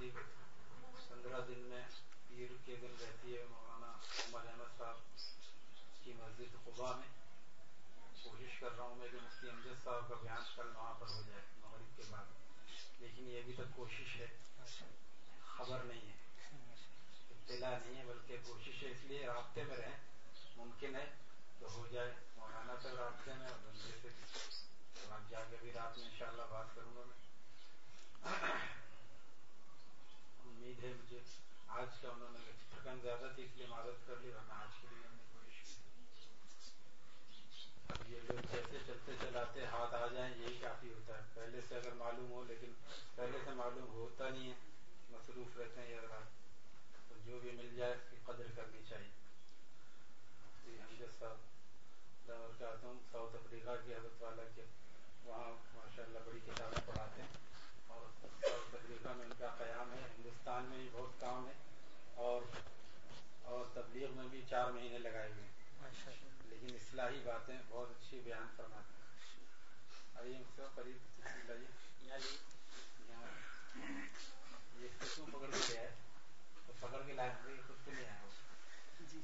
جو پندرہ دن میں پیر کے دن رہتی ہے مولانا محمد احمد صاحب کی مسجد خبا میں۔ کوشش کر رہا ہوں میں کہ مفتی امجد صاحب کا بیان کل وہاں پر ہو جائے، مغرب کے بعد۔ لیکن یہ ابھی تک کوشش ہے، خبر نہیں ہے، اطلاع نہیں ہے، بلکہ کوشش ہے اس لیے رابطے میں رہیں، ممکن ہے تو ہو جائے۔ مولانا سے رابطے میں اور بندے سے بھی۔ جا کے بھی رات میں انشاءاللہ بات کروں گا میں۔ امید ہے مجھے آج کا انہوں نے تھکن زیادہ تھی، اس لیے معذرت کر لی ورنہ آج کے لیے ہم نے کوشش اب یہ لوگ جیسے چلتے چلاتے ہاتھ آ جائیں، یہی کافی ہوتا ہے۔ پہلے سے اگر معلوم ہو، لیکن پہلے سے معلوم ہوتا نہیں ہے، مصروف رہتے ہیں یہ تو جو بھی مل جائے، اس کی قدر کرنی چاہیے۔ جی، امجد صاحب دور کہتا ہوں، ساؤتھ افریقہ کی حضرت والا کے، وہاں ماشاء اللہ بڑی کتابیں پڑھاتے ہیں۔ اور افریقہ میں ان کا قیام ہے ہندوستان میں بھی بہت کام ہے اور اور تبلیغ میں بھی چار مہینے لگائے ہوئے ہیں۔ لیکن اصلاحی باتیں بہت اچھی بیان فرماتے ہیں۔ قریب یہ پکڑ کے لے آئے۔ تو پکڑ کے لائے۔ خود کے لے آئے ہو جی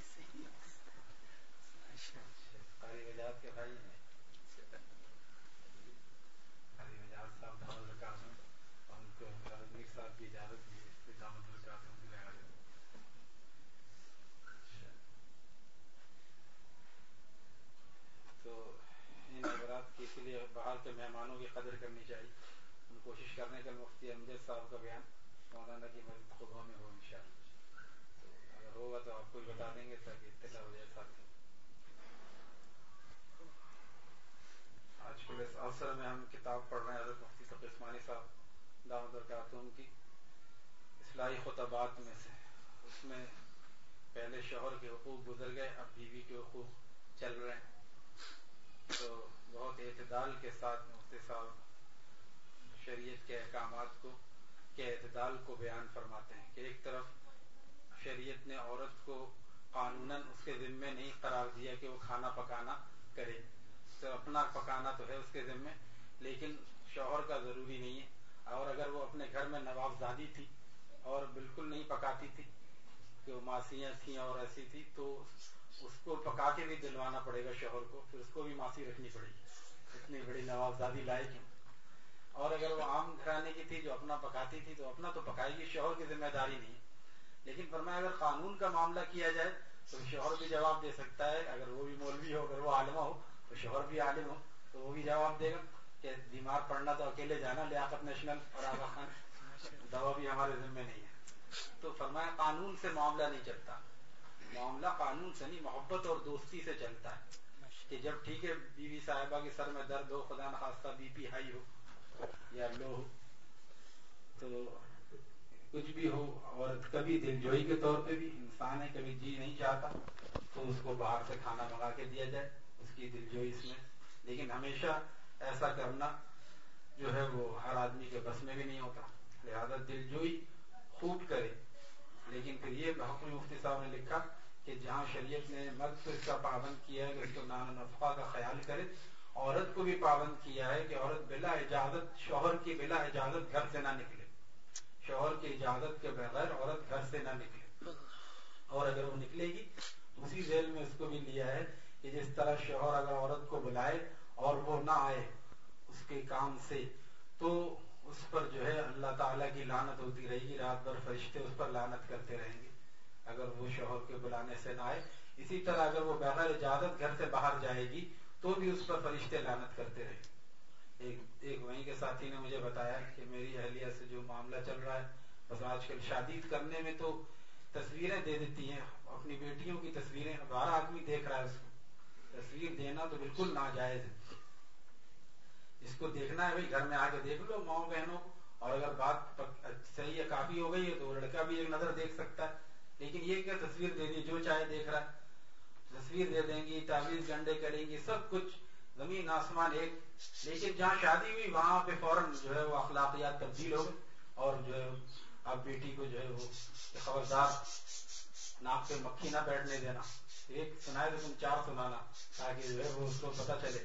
قاری وجاد کے بھائی ہیں قاری وجاد صاحب دعوت رکھا ہوں اور ان کو میر صاحب کی اجازت دی اس پہ دعوت رکھا ہوں بھی لگا دیں تو ان حضرات کی اسی لیے باہر کے مہمانوں کی قدر کرنی چاہیے۔ ہم کوشش کرنے کے مفتی امجد صاحب کا بیان مولانا کی مسجد خبروں میں ہو ان شاء اللہ اگر ہوگا تو آپ کو بتا دیں گے تاکہ اطلاع ہو جائے ساتھ آج کل اس اوسر میں ہم کتاب پڑھ رہے ہیں حضرت مفتی تقی عثمانی صاحب دامد الکاتون کی۔ اصلاحی خطبات میں سے۔ اس میں پہلے شوہر کے حقوق گزر گئے، اب بیوی کے حقوق چل رہے ہیں۔ تو بہت اعتدال کے ساتھ مفتی صاحب شریعت کے احکامات کو، کے اعتدال کو بیان فرماتے ہیں کہ ایک طرف شریعت نے عورت کو قانون اس کے ذمے نہیں قرار دیا کہ وہ کھانا پکانا کرے تو اپنا پکانا تو ہے اس کے ذمے، لیکن شوہر کا ضروری نہیں ہے۔ اور اگر وہ اپنے گھر میں نوابزادی تھی اور بالکل نہیں پکاتی تھی کہ وہ ماسیاں تھیں اور ایسی تھی، تو اس کو پکا کے بھی دلوانا پڑے گا شوہر کو، پھر اس کو بھی ماسی رکھنی پڑے گی۔ اتنی بڑی نوابزادی لائے کیوں اور اگر وہ عام گھرانے کی تھی جو اپنا پکاتی تھی تو اپنا تو پکائے گی، شوہر کی ذمہ داری نہیں۔ لیکن فرمایا اگر قانون کا معاملہ کیا جائے تو شوہر بھی جواب دے سکتا ہے۔ اگر وہ بھی مولوی ہو، اگر وہ عالمہ ہو، تو شوہر بھی عالم ہو، تو وہ بھی جواب دے گا کہ بیمار پڑنا تو اکیلے جانا، لیاقت نیشنل اور آبا خان۔ دوا بھی ہمارے ذمے نہیں ہے۔ تو فرمایا قانون سے معاملہ نہیں چلتا۔ معاملہ قانون سے نہیں، محبت اور دوستی سے چلتا ہے۔ کہ جب ٹھیک ہے بیوی صاحبہ کے سر میں درد ہو، خدا نخواستہ بی پی ہائی ہو یا لو ہو، تو کچھ بھی ہو اور کبھی دل جوئی کے طور پہ بھی، انسان ہے، کبھی جی نہیں چاہتا، تو اس کو باہر سے کھانا منگا کے دیا جائے، اس کی دل جوئی اس میں۔ لیکن ہمیشہ ایسا کرنا جو ہے وہ ہر آدمی کے بس میں بھی نہیں ہوتا۔ لہذا دل جوئی خوب کرے۔ لیکن پھر یہ بحقی مفتی صاحب نے لکھا کہ جہاں شریعت نے مرد کو اس کا پابند کیا ہے، کہ اس کو نان نفقہ کا خیال کرے، عورت کو بھی پابند کیا ہے کہ عورت بلا اجازت، شوہر کی بلا اجازت گھر سے نہ نکلے۔ شوہر کی اجازت کے بغیر عورت گھر سے نہ نکلے۔ اور اگر وہ نکلے گی، اسی ذیل میں اس کو بھی لیا ہے کہ جس طرح شوہر اگر عورت کو بلائے اور وہ نہ آئے اس کے کام سے، تو اس پر جو ہے اللہ تعالیٰ کی لانت ہوتی رہے گی، رات بھر فرشتے اس پر لانت کرتے رہیں گے۔ اگر وہ شوہر کے بلانے سے نہ آئے، اسی طرح اگر وہ بغیر اجازت گھر سے باہر جائے گی، تو بھی اس پر فرشتے لانت کرتے رہے۔ ایک ایک وہیں کے ساتھی نے مجھے بتایا کہ میری اہلیہ سے جو معاملہ چل رہا ہے، بس آج کل شادی کرنے میں تو تصویریں دے دیتی ہیں، اپنی بیٹیوں کی تصویریں بارہ آدمی دیکھ رہا ہے اس کو۔ تصویر دینا تو بالکل ناجائز ہے۔ اس کو دیکھنا ہے، بھائی گھر میں آ کے دیکھ لو ماؤں بہنوں اور اگر بات صحیح ہے، کافی ہو گئی ہے تو لڑکا بھی ایک نظر دیکھ سکتا ہے۔ لیکن یہ کیا تصویر دے دی، جو چاہے دیکھ رہا ہے۔ تصویر دے دیں گی، تعویذ گنڈے کریں گی، سب کچھ۔ زمین، آسمان ایک۔ لیکن جہاں شادی ہوئی، وہاں پہ فوراً جو ہے وہ اخلاقیات تبدیل ہو گئے۔ اور جو ہے اب بیٹی کو جو ہے وہ خبردار، ناک پہ مکھی نہ بیٹھنے دینا۔ ایک سنائے تو تم چار سنانا، تاکہ جو ہے وہ اس کو پتہ چلے۔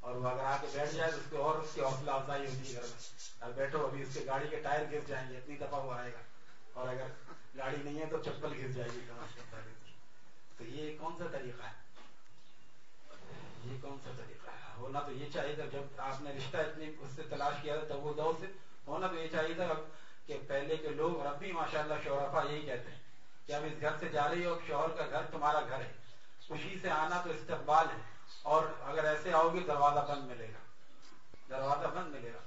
اور وہ اگر آ کے بیٹھ جائے تو اس کو اور اس کی حوصلہ افزائی ہوتی ہے گھر میں۔ اب بیٹھو، ابھی اس کے گاڑی کے ٹائر گر جائیں گے، اتنی دفعہ وہ آئے گا۔ اور اگر گاڑی نہیں ہے تو چپل گر جائے گی تو یہ کون سا طریقہ ہے؟ یہ کون سا طریقہ ہے؟ ہونا تو یہ چاہیے تھا جب آپ نے رشتہ اتنی اس سے تلاش کیا تھا تب وہ دور سے ہونا تو یہ چاہیے تھا کہ پہلے کے لوگ رب بھی ماشاء اللہ شورفا یہی کہتے ہیں کہ اب اس گھر سے جا رہی ہو شوہر کا گھر تمہارا گھر ہے۔ خوشی سے آنا تو استقبال ہے۔ اور اگر ایسے آؤ گے دروازہ بند ملے گا۔ دروازہ بند ملے گا۔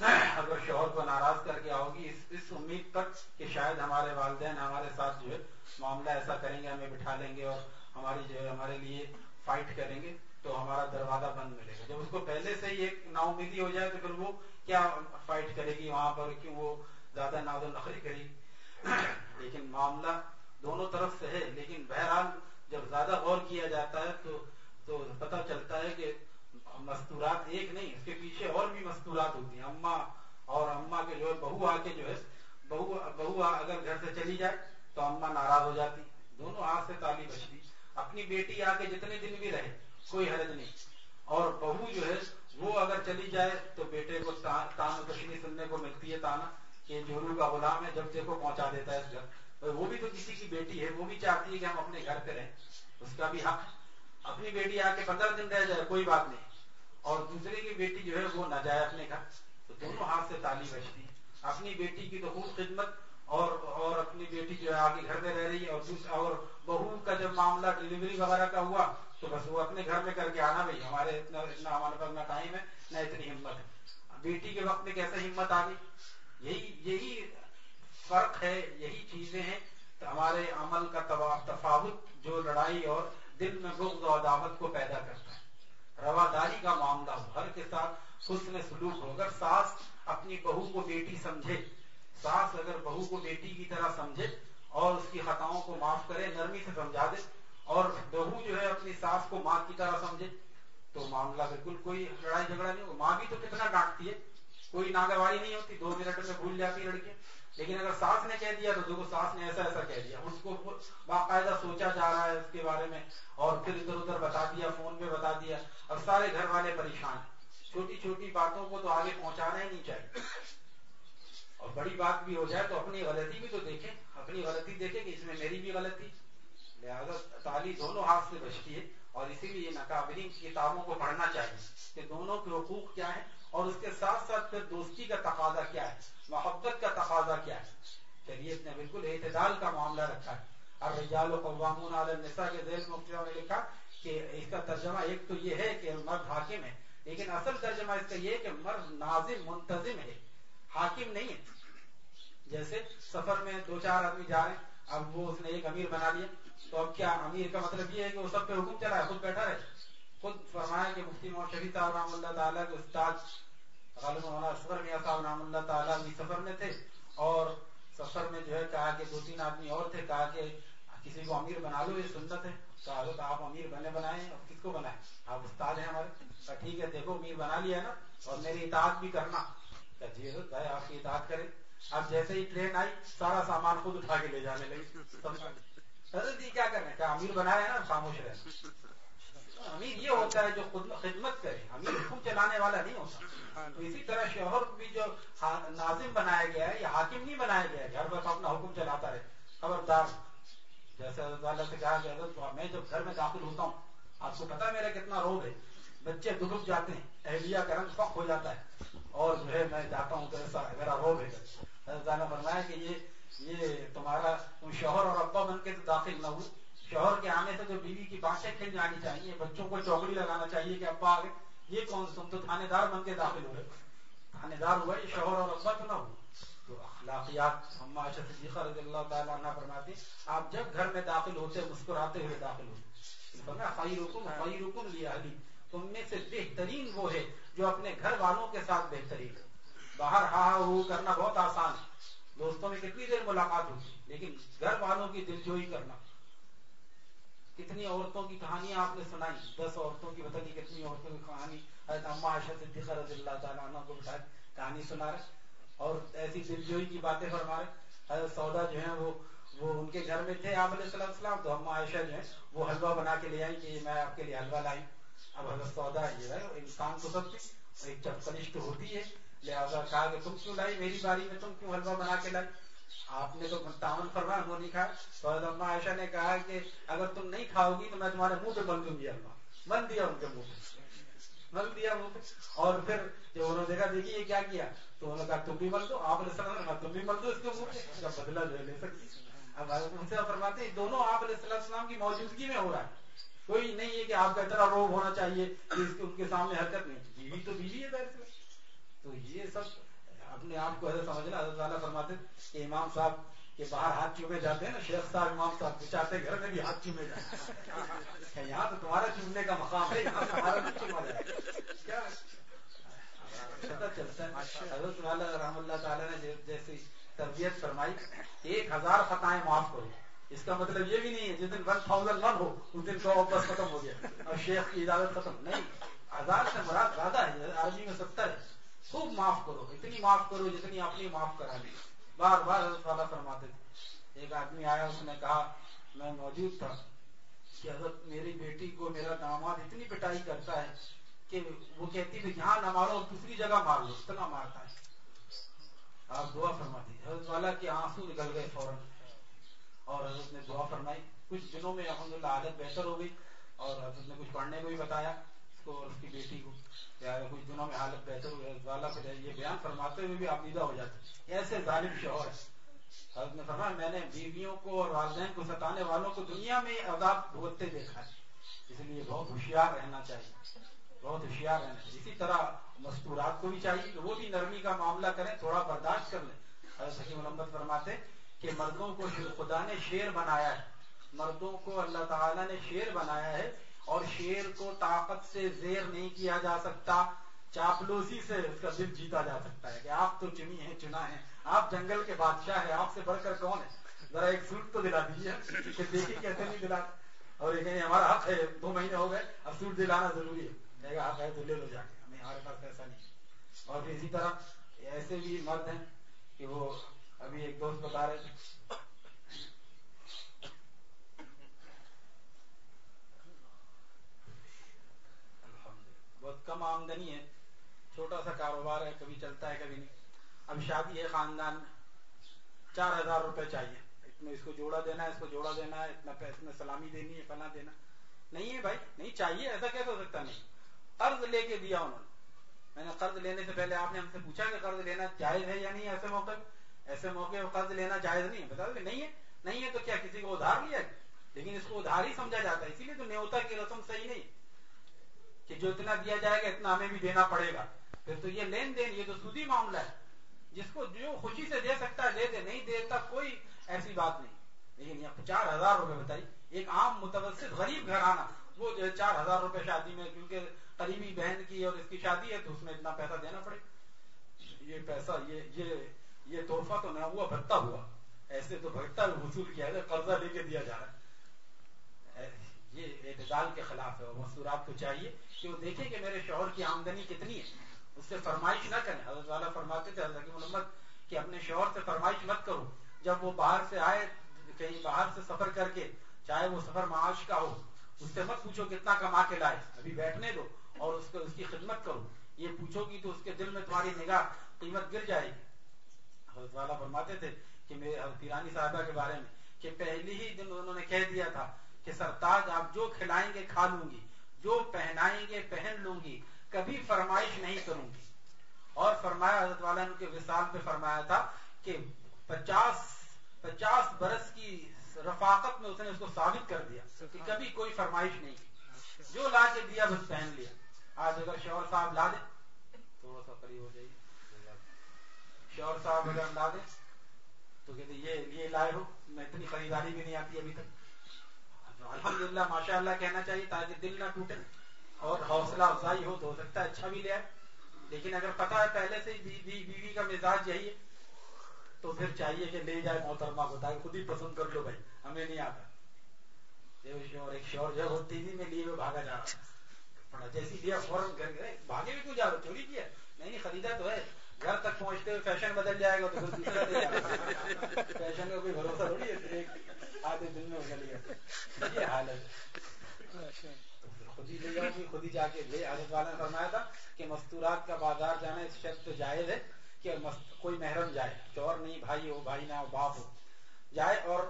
اگر شوہر کو ناراض کر کے آؤ گی اس اس امید پر کہ شاید ہمارے والدین ہمارے ساتھ جو ہے معاملہ ایسا کریں گے، ہمیں بٹھا لیں گے اور ہماری جو ہے ہمارے لیے فائٹ کریں گے، تو ہمارا دروازہ بند ملے گا۔ جب اس کو پہلے سے ہی ایک نا امیدی ہو جائے تو پھر وہ کیا فائٹ کرے گی وہاں پر کیوں وہ زیادہ ناز و نخری کرے گی؟ لیکن معاملہ دونوں طرف سے ہے، لیکن بہرحال جب زیادہ غور کیا جاتا ہے تو تو پتہ چلتا ہے کہ مستورات ایک نہیں، اس کے پیچھے اور بھی مستورات ہوتی ہیں۔ اما اور اما کے جو ہے، بہو آ کے جو ہے، بہو بہو اگر گھر سے چلی جائے تو اما ناراض ہو جاتی۔ دونوں ہاتھ سے تالی بچتی اپنی بیٹی آ کے جتنے دن بھی رہے، کوئی حرج نہیں۔ اور بہو جو ہے، وہ اگر چلی جائے تو بیٹے کو تان تشنی سننے کو ملتی ہے تانا کہ جورو کا غلام ہے، جب دیکھو پہنچا دیتا ہے اس گھر۔ وہ بھی تو کسی کی بیٹی ہے، وہ بھی چاہتی ہے کہ ہم اپنے گھر پہ رہیں۔ اس کا بھی حق اپنی بیٹی آ کے پندرہ دن رہ جائے، کوئی بات نہیں۔ اور دوسرے کی بیٹی جو ہے وہ نہ جائے اپنے گھر تو دونوں ہاتھ سے تالی بچتی اپنی بیٹی کی تو خوب خدمت اور اور اپنی بیٹی جو ہے آگے گھر میں رہ رہی ہے اور اور بہو کا جب معاملہ ڈلیوری وغیرہ کا ہوا، تو بس وہ اپنے گھر میں کر کے آنا بھائی، ہمارے اتنا اتنا ہمارے پاس نہ ٹائم ہے، نہ اتنی ہمت ہے۔ بیٹی کے وقت میں کیسے ہمت آ گئی؟ یہی یہی فرق ہے، یہی چیزیں ہیں۔ ہمارے عمل کا تفاوت جو لڑائی اور دل میں بغض و عداوت کو پیدا کرتا ہے۔ رواداری کا معاملہ ہو۔ ہر کے ساتھ حسن سلوک ہو۔ اگر ساس اپنی بہو کو بیٹی سمجھے، ساس اگر بہو کو بیٹی کی طرح سمجھے اور اس کی خطاؤں کو معاف کرے، نرمی سے سمجھا دے اور بہو جو ہے اپنی ساس کو ماں کی طرح سمجھے، تو معاملہ بالکل کوئی لڑائی جھگڑا نہیں۔ ہو ماں بھی تو کتنا ڈانٹتی ہے، کوئی ناگواری نہیں ہوتی، دو منٹ میں بھول جاتی لڑکیاں لیکن اگر ساس نے کہہ دیا تو دیکھو ساس نے ایسا ایسا کہہ دیا۔ اس کو باقاعدہ سوچا جا رہا ہے اس کے بارے میں اور پھر ادھر ادھر بتا دیا، فون پہ بتا دیا۔ اب سارے گھر والے پریشان چھوٹی چھوٹی باتوں کو تو آگے پہنچانا ہی نہیں چاہیے۔ اور بڑی بات بھی ہو جائے تو اپنی غلطی بھی تو دیکھیں۔ اپنی غلطی دیکھیں کہ اس میں میری بھی غلطی۔ لہٰذا تعلیم دونوں ہاتھ سے بچتی ہے اور اسی لیے نقابرین کتابوں کو پڑھنا چاہیے کہ دونوں کے حقوق کیا ہے اور اس کے ساتھ ساتھ پھر دوستی کا تقاضا کیا ہے؟ محبت کا تقاضا کیا ہے؟ شریعت نے بالکل اعتدال کا معاملہ رکھا ہے۔ اور رجال و قوامون علی النساء کے ذیل مفتیوں نے لکھا کہ اس کا ترجمہ ایک تو یہ ہے کہ مرد حاکم ہے، لیکن اصل ترجمہ اس کا یہ ہے کہ مرد ناظم، منتظم ہے۔ حاکم نہیں ہے۔ جیسے سفر میں دو چار آدمی جا رہے ہیں، اب وہ اس نے ایک امیر بنا لیا۔ تو اب کیا امیر کا مطلب یہ ہے کہ وہ سب پہ حکم چلا ہے، خود بیٹھا رہے۔ خود فرمایا کہ مفتی محمد شریف صاحب رحم اللہ تعالیٰ کے استاد غالب مولانا اصغر میاں صاحب رحم اللہ تعالیٰ بھی سفر میں تھے اور سفر میں جو ہے کہا کہ دو تین آدمی اور تھے، کہا کہ کسی کو امیر بنا لو، یہ سنت ہے۔ کہا تو آپ امیر بنے بنائے اور کس کو بنائے آپ استاد ہیں ہمارے۔ ٹھیک ہے، دیکھو امیر بنا لیا نا، اور میری اطاعت بھی کرنا۔ جی بھائی آپ کی اطاعت کرے اب جیسے ہی ٹرین آئی، سارا سامان خود اٹھا کے لے جانے لگی حضرت جی کیا کریں کیا امیر بنایا نا، خاموش رہے امیر یہ ہوتا ہے جو خدمت کرے۔ امیر حکم چلانے والا نہیں ہوتا۔ تو اسی طرح شوہر بھی جو ناظم بنایا گیا ہے یا حاکم نہیں بنایا گیا ہے گھر بس اپنا حکم چلاتا رہے۔ خبردار۔ جیسے حضرت سے کہا کہ حضرت میں جب گھر میں داخل ہوتا ہوں، آپ کو پتا میرا کتنا روب ہے۔ بچے دکھ جاتے ہیں، اہلیہ کا رنگ فخ ہو جاتا ہے۔ اور جو ہے میں جاتا ہوں تو ایسا میرا روب ہے۔ حضرت فرمایا کہ یہ یہ تمہارا تم شوہر اور ابا بن کے تو داخل نہ ہو شوہر کے آنے سے جو بیوی کی باتیں کھل جانی چاہیے، بچوں کو چوکڑی لگانا چاہیے کہ ابا آگے یہ کون تم تو تھانے دار بن کے داخل ہوئے۔ تھانے دار ہوا یہ شوہر اور ابا تو نہ ہو۔ تو اخلاقیات صدیقہ رضی اللہ تعالیٰ عنہ فرماتی آپ جب گھر میں داخل ہوتے، مسکراتے ہوئے داخل ہوتے۔ خیر حکم خیر حکم لیا علی تم میں سے بہترین وہ ہے جو اپنے گھر والوں کے ساتھ بہترین ہے۔ باہر ہا ہو کرنا بہت آسان ہے۔ دوستوں میں کتنی دیر ملاقات ہوتی، لیکن گھر والوں کی دلجوئی کرنا۔ کتنی عورتوں کی کہانیاں آپ نے سنائی؟ دس عورتوں کی پتہ نہیں کتنی عورتوں کی کہانی؟ حضرت اما عائشہ صدیقہ رضی اللہ تعالیٰ عنہ کو بتائے کہانی سنا رہے اور ایسی دلجوئی کی باتیں فرما رہے حضرت سودا جو ہیں وہ وہ ان کے گھر میں تھے آپ علیہ السلام السلام تو اما عائشہ جو ہے وہ حلوہ بنا کے لے آئی کہ میں آپ کے لیے حلوہ لائی۔ اب حضرت سودا یہ ہے، انسان کو سب ایک چپکلش تو ہوتی ہے، لہٰذا کہا کہ تم کیوں لائی میری باری میں؟ تم کیوں حلوہ بنا کے لائی؟ آپ نے تو تعاون فرمایا وہ نہیں کھایا تو اما عائشہ نے کہا کہ اگر تم نہیں کھاؤ گی تو میں تمہارے منہ پہ بن دوں گی حلوہ بن دیا ان کے منہ پہ بن دیا منہ پہ اور پھر جب انہوں نے دیکھا، دیکھیے یہ کیا کیا؟ تو انہوں نے کہا، تم بھی مل دو، آپ نے سلام تم بھی مل دو اس کے منہ پہ جب بدلا جو ہے لے سکتی۔ اب ان سے فرماتے ہیں، دونوں آپ علیہ السلام کی موجودگی میں ہو رہا ہے۔ کوئی نہیں ہے کہ آپ کا اتنا روب ہونا چاہیے کہ ان کے سامنے حرکت نہیں۔ بیوی تو بیوی ہے تو یہ سب اپنے آپ کو ایسا سمجھنا، حضرت والا فرماتے کہ امام صاحب کے باہر ہاتھ چومے جاتے ہیں نا، شیخ صاحب، امام صاحب چاہتے گھر میں بھی ہاتھ چومے جاتے یہاں تو تمہارا چومنے کا مقام ہے، یہاں تمہارا چوما جائے کیا؟ چلتا ہے۔ حضرت والا رحم اللہ تعالیٰ نے جی- جیسی تربیت فرمائی، ایک ہزار خطائیں معاف کرو۔ اس کا مطلب یہ بھی نہیں ہے، جس دن ون تھاؤزینڈ ون ہو، اس دن کو واپس ختم ہو گیا۔ اور شیخ کی اجازت ختم۔ نہیں، ہزار سے مراد زیادہ ہے عربی میں ستر ہے۔ خوب معاف کرو، اتنی معاف کرو جتنی اپنی معاف کرا لی بار بار حضرت والا فرماتے تھے۔ ایک آدمی آیا، اس نے کہا، میں موجود تھا کہ حضرت میری بیٹی کو میرا داماد اتنی پٹائی کرتا ہے کہ وہ کہتی ہے، یہاں نہ مارو، دوسری جگہ مار لو، اتنا مارتا ہے۔ آپ دعا فرماتی حضرت والا کے آنسو نکل گئے فوراً۔ اور حضرت نے دعا فرمائی۔ کچھ دنوں میں الحمد للہ عادت بہتر ہو گئی اور حضرت نے کچھ پڑھنے کو بھی بتایا۔ کو اور اس کی بیٹی کو کچھ دنوں میں حالت بہتر ہوئی والا یہ بیان فرماتے ہوئے بھی آپ نیدا ہو جاتے ایسے ظالم شوہر ہے حضرت نے فرمایا، میں نے بیویوں کو اور والدین کو، ستانے والوں کو دنیا میں عذاب بھگتتے دیکھا ہے۔ اس لیے بہت ہوشیار رہنا چاہیے۔ بہت ہوشیار رہنا چاہیے۔ اسی طرح مستورات کو بھی چاہیے کہ وہ بھی نرمی کا معاملہ کریں، تھوڑا برداشت کر لیں۔ حضرت حکیم محمد فرماتے کہ مردوں کو خدا نے شیر بنایا ہے۔ مردوں کو اللہ تعالیٰ نے شیر بنایا ہے اور شیر کو طاقت سے زیر نہیں کیا جا سکتا، چاپلوسی سے اس کا دل جیتا جا سکتا ہے کہ آپ تو چنی ہیں، چنا ہے آپ جنگل کے بادشاہ ہیں، آپ سے بڑھ کر کون ہے؟ ذرا ایک سوٹ تو دلا دیجیے کہ دیکھیے کیسے نہیں دلا۔ اور یہ ہمارا حق ہے، دو مہینے ہو گئے، اب سوٹ دلانا ضروری ہے۔ حق ہے تو لے لو جا کے، ہمیں ہمارے پاس پیسہ نہیں اور پھر اسی طرح ایسے بھی مرد ہیں کہ وہ ابھی ایک دوست بتا رہے تھے بہت آمدنی ہے۔ چھوٹا سا کاروبار ہے، کبھی چلتا ہے، کبھی نہیں۔ اب شادی ہے، خاندان میں چار ہزار روپے چاہیے۔ اتنا اس کو جوڑا دینا ہے، اس کو جوڑا دینا ہے، اتنا پیسے میں سلامی دینی ہے پنا دینا۔ نہیں ہے بھائی، نہیں چاہیے، ایسا کیسے ہو سکتا نہیں۔ قرض لے کے دیا انہوں نے۔ میں نے قرض لینے سے پہلے آپ نے ہم سے پوچھا کہ قرض لینا جائز ہے یا نہیں ایسے موقع ایسے موقع قرض لینا جائز نہیں ہے۔ بتا دو نہیں ہے۔ نہیں ہے تو کیا کسی کو ادھار لیا لیکن اس کو ادھار ہی سمجھا جاتا ہے، اسی لیے تو نیوتا کی رسم صحیح نہیں۔ کہ جو اتنا دیا جائے گا اتنا ہمیں بھی دینا پڑے گا۔ پھر تو یہ لین دین، یہ تو سودی معاملہ ہے۔ جس کو جو خوشی سے دے سکتا ہے، دے دے، نہیں دیتا کوئی ایسی بات نہیں۔ لیکن یہاں چار ہزار روپے بتائی۔ ایک عام متوسط غریب گھر آنا، وہ جو ہے چار ہزار روپے شادی میں، کیونکہ قریبی بہن کی اور اس کی شادی ہے، تو اس میں اتنا پیسہ دینا پڑے۔ یہ پیسہ، یہ یہ یہ تحفہ تو نہ ہوا بھٹتا ہوا۔ ایسے تو بھٹتا وصول کیا جائے قرضہ لے کے دیا جا رہا ہے۔ یہ اعتدال کے خلاف ہے اور مستورات کو چاہیے کہ وہ دیکھیں کہ میرے شوہر کی آمدنی کتنی ہے۔ اس سے فرمائش نہ کریں۔ حضرت والا فرماتے تھے، حضرت محمد، کہ اپنے شوہر سے فرمائش مت کرو۔ جب وہ باہر سے آئے، کہیں باہر سے سفر کر کے، چاہے وہ سفر معاش کا ہو، اس سے مت پوچھو کتنا کما کے لائے۔ ابھی بیٹھنے دو اور اس کو، اس کی خدمت کرو۔ یہ پوچھو گی تو اس کے دل میں تمہاری نگاہ، قیمت گر جائے گی۔ حضرت والا فرماتے تھے کہ میرے پیرانی صاحبہ کے بارے میں، کہ پہلی ہی دن انہوں نے کہہ دیا تھا کہ سرتاج آپ جو کھلائیں گے کھا لوں گی، جو پہنائیں گے پہن لوں گی، کبھی فرمائش نہیں کروں گی۔ اور فرمایا حضرت والا نے وصال پہ فرمایا تھا کہ پچاس پچاس برس کی رفاقت میں اس نے اس کو ثابت کر دیا کہ کبھی کوئی فرمائش نہیں۔ کی جو لا کے دیا، بس پہن لیا۔ آج اگر شوہر صاحب لا دے تھوڑا سا قریب ہو جائیے۔ شوہر صاحب اگر لا دے تو کہتے یہ یہ لائے ہو، میں اتنی خریداری بھی نہیں آتی ابھی تک۔ الحمد للہ ماشاء اللہ کہنا چاہیے، تاکہ دل نہ ٹوٹے اور حوصلہ افزائی ہو تو ہو سکتا ہے اچھا بھی لے آئے۔ لیکن اگر پتا ہے پہلے سے بیوی بی کا مزاج یہی ہے، تو پھر چاہیے کہ لے جائے محترمہ کو، تاکہ خود ہی پسند کر لو بھائی، ہمیں نہیں آتا۔ ایک شور جو ہوتی تھی میں لیے ہوئے بھاگا جا رہا جیسی لیا، فوراً گھر گئے، بھاگے بھی کیوں جا رہا چوری کیا نہیں نہیں، خریدا تو ہے۔ گھر تک پہنچتے ہوئے فیشن بدل جائے گا تو فیشن کا کوئی بھروسہ تھوڑی ہے آدھے دن میں بدل گیا یہ حال ہے۔ خود ہی لے جاؤ جی، گی خود ہی جا کے لے۔ حضرت والا نے فرمایا تھا کہ مستورات کا بازار جانا اس شرط پہ جائز ہے کہ کوئی محرم جائے چور نہیں، بھائی ہو، بھائی نہ ہو، باپ ہو، جائے اور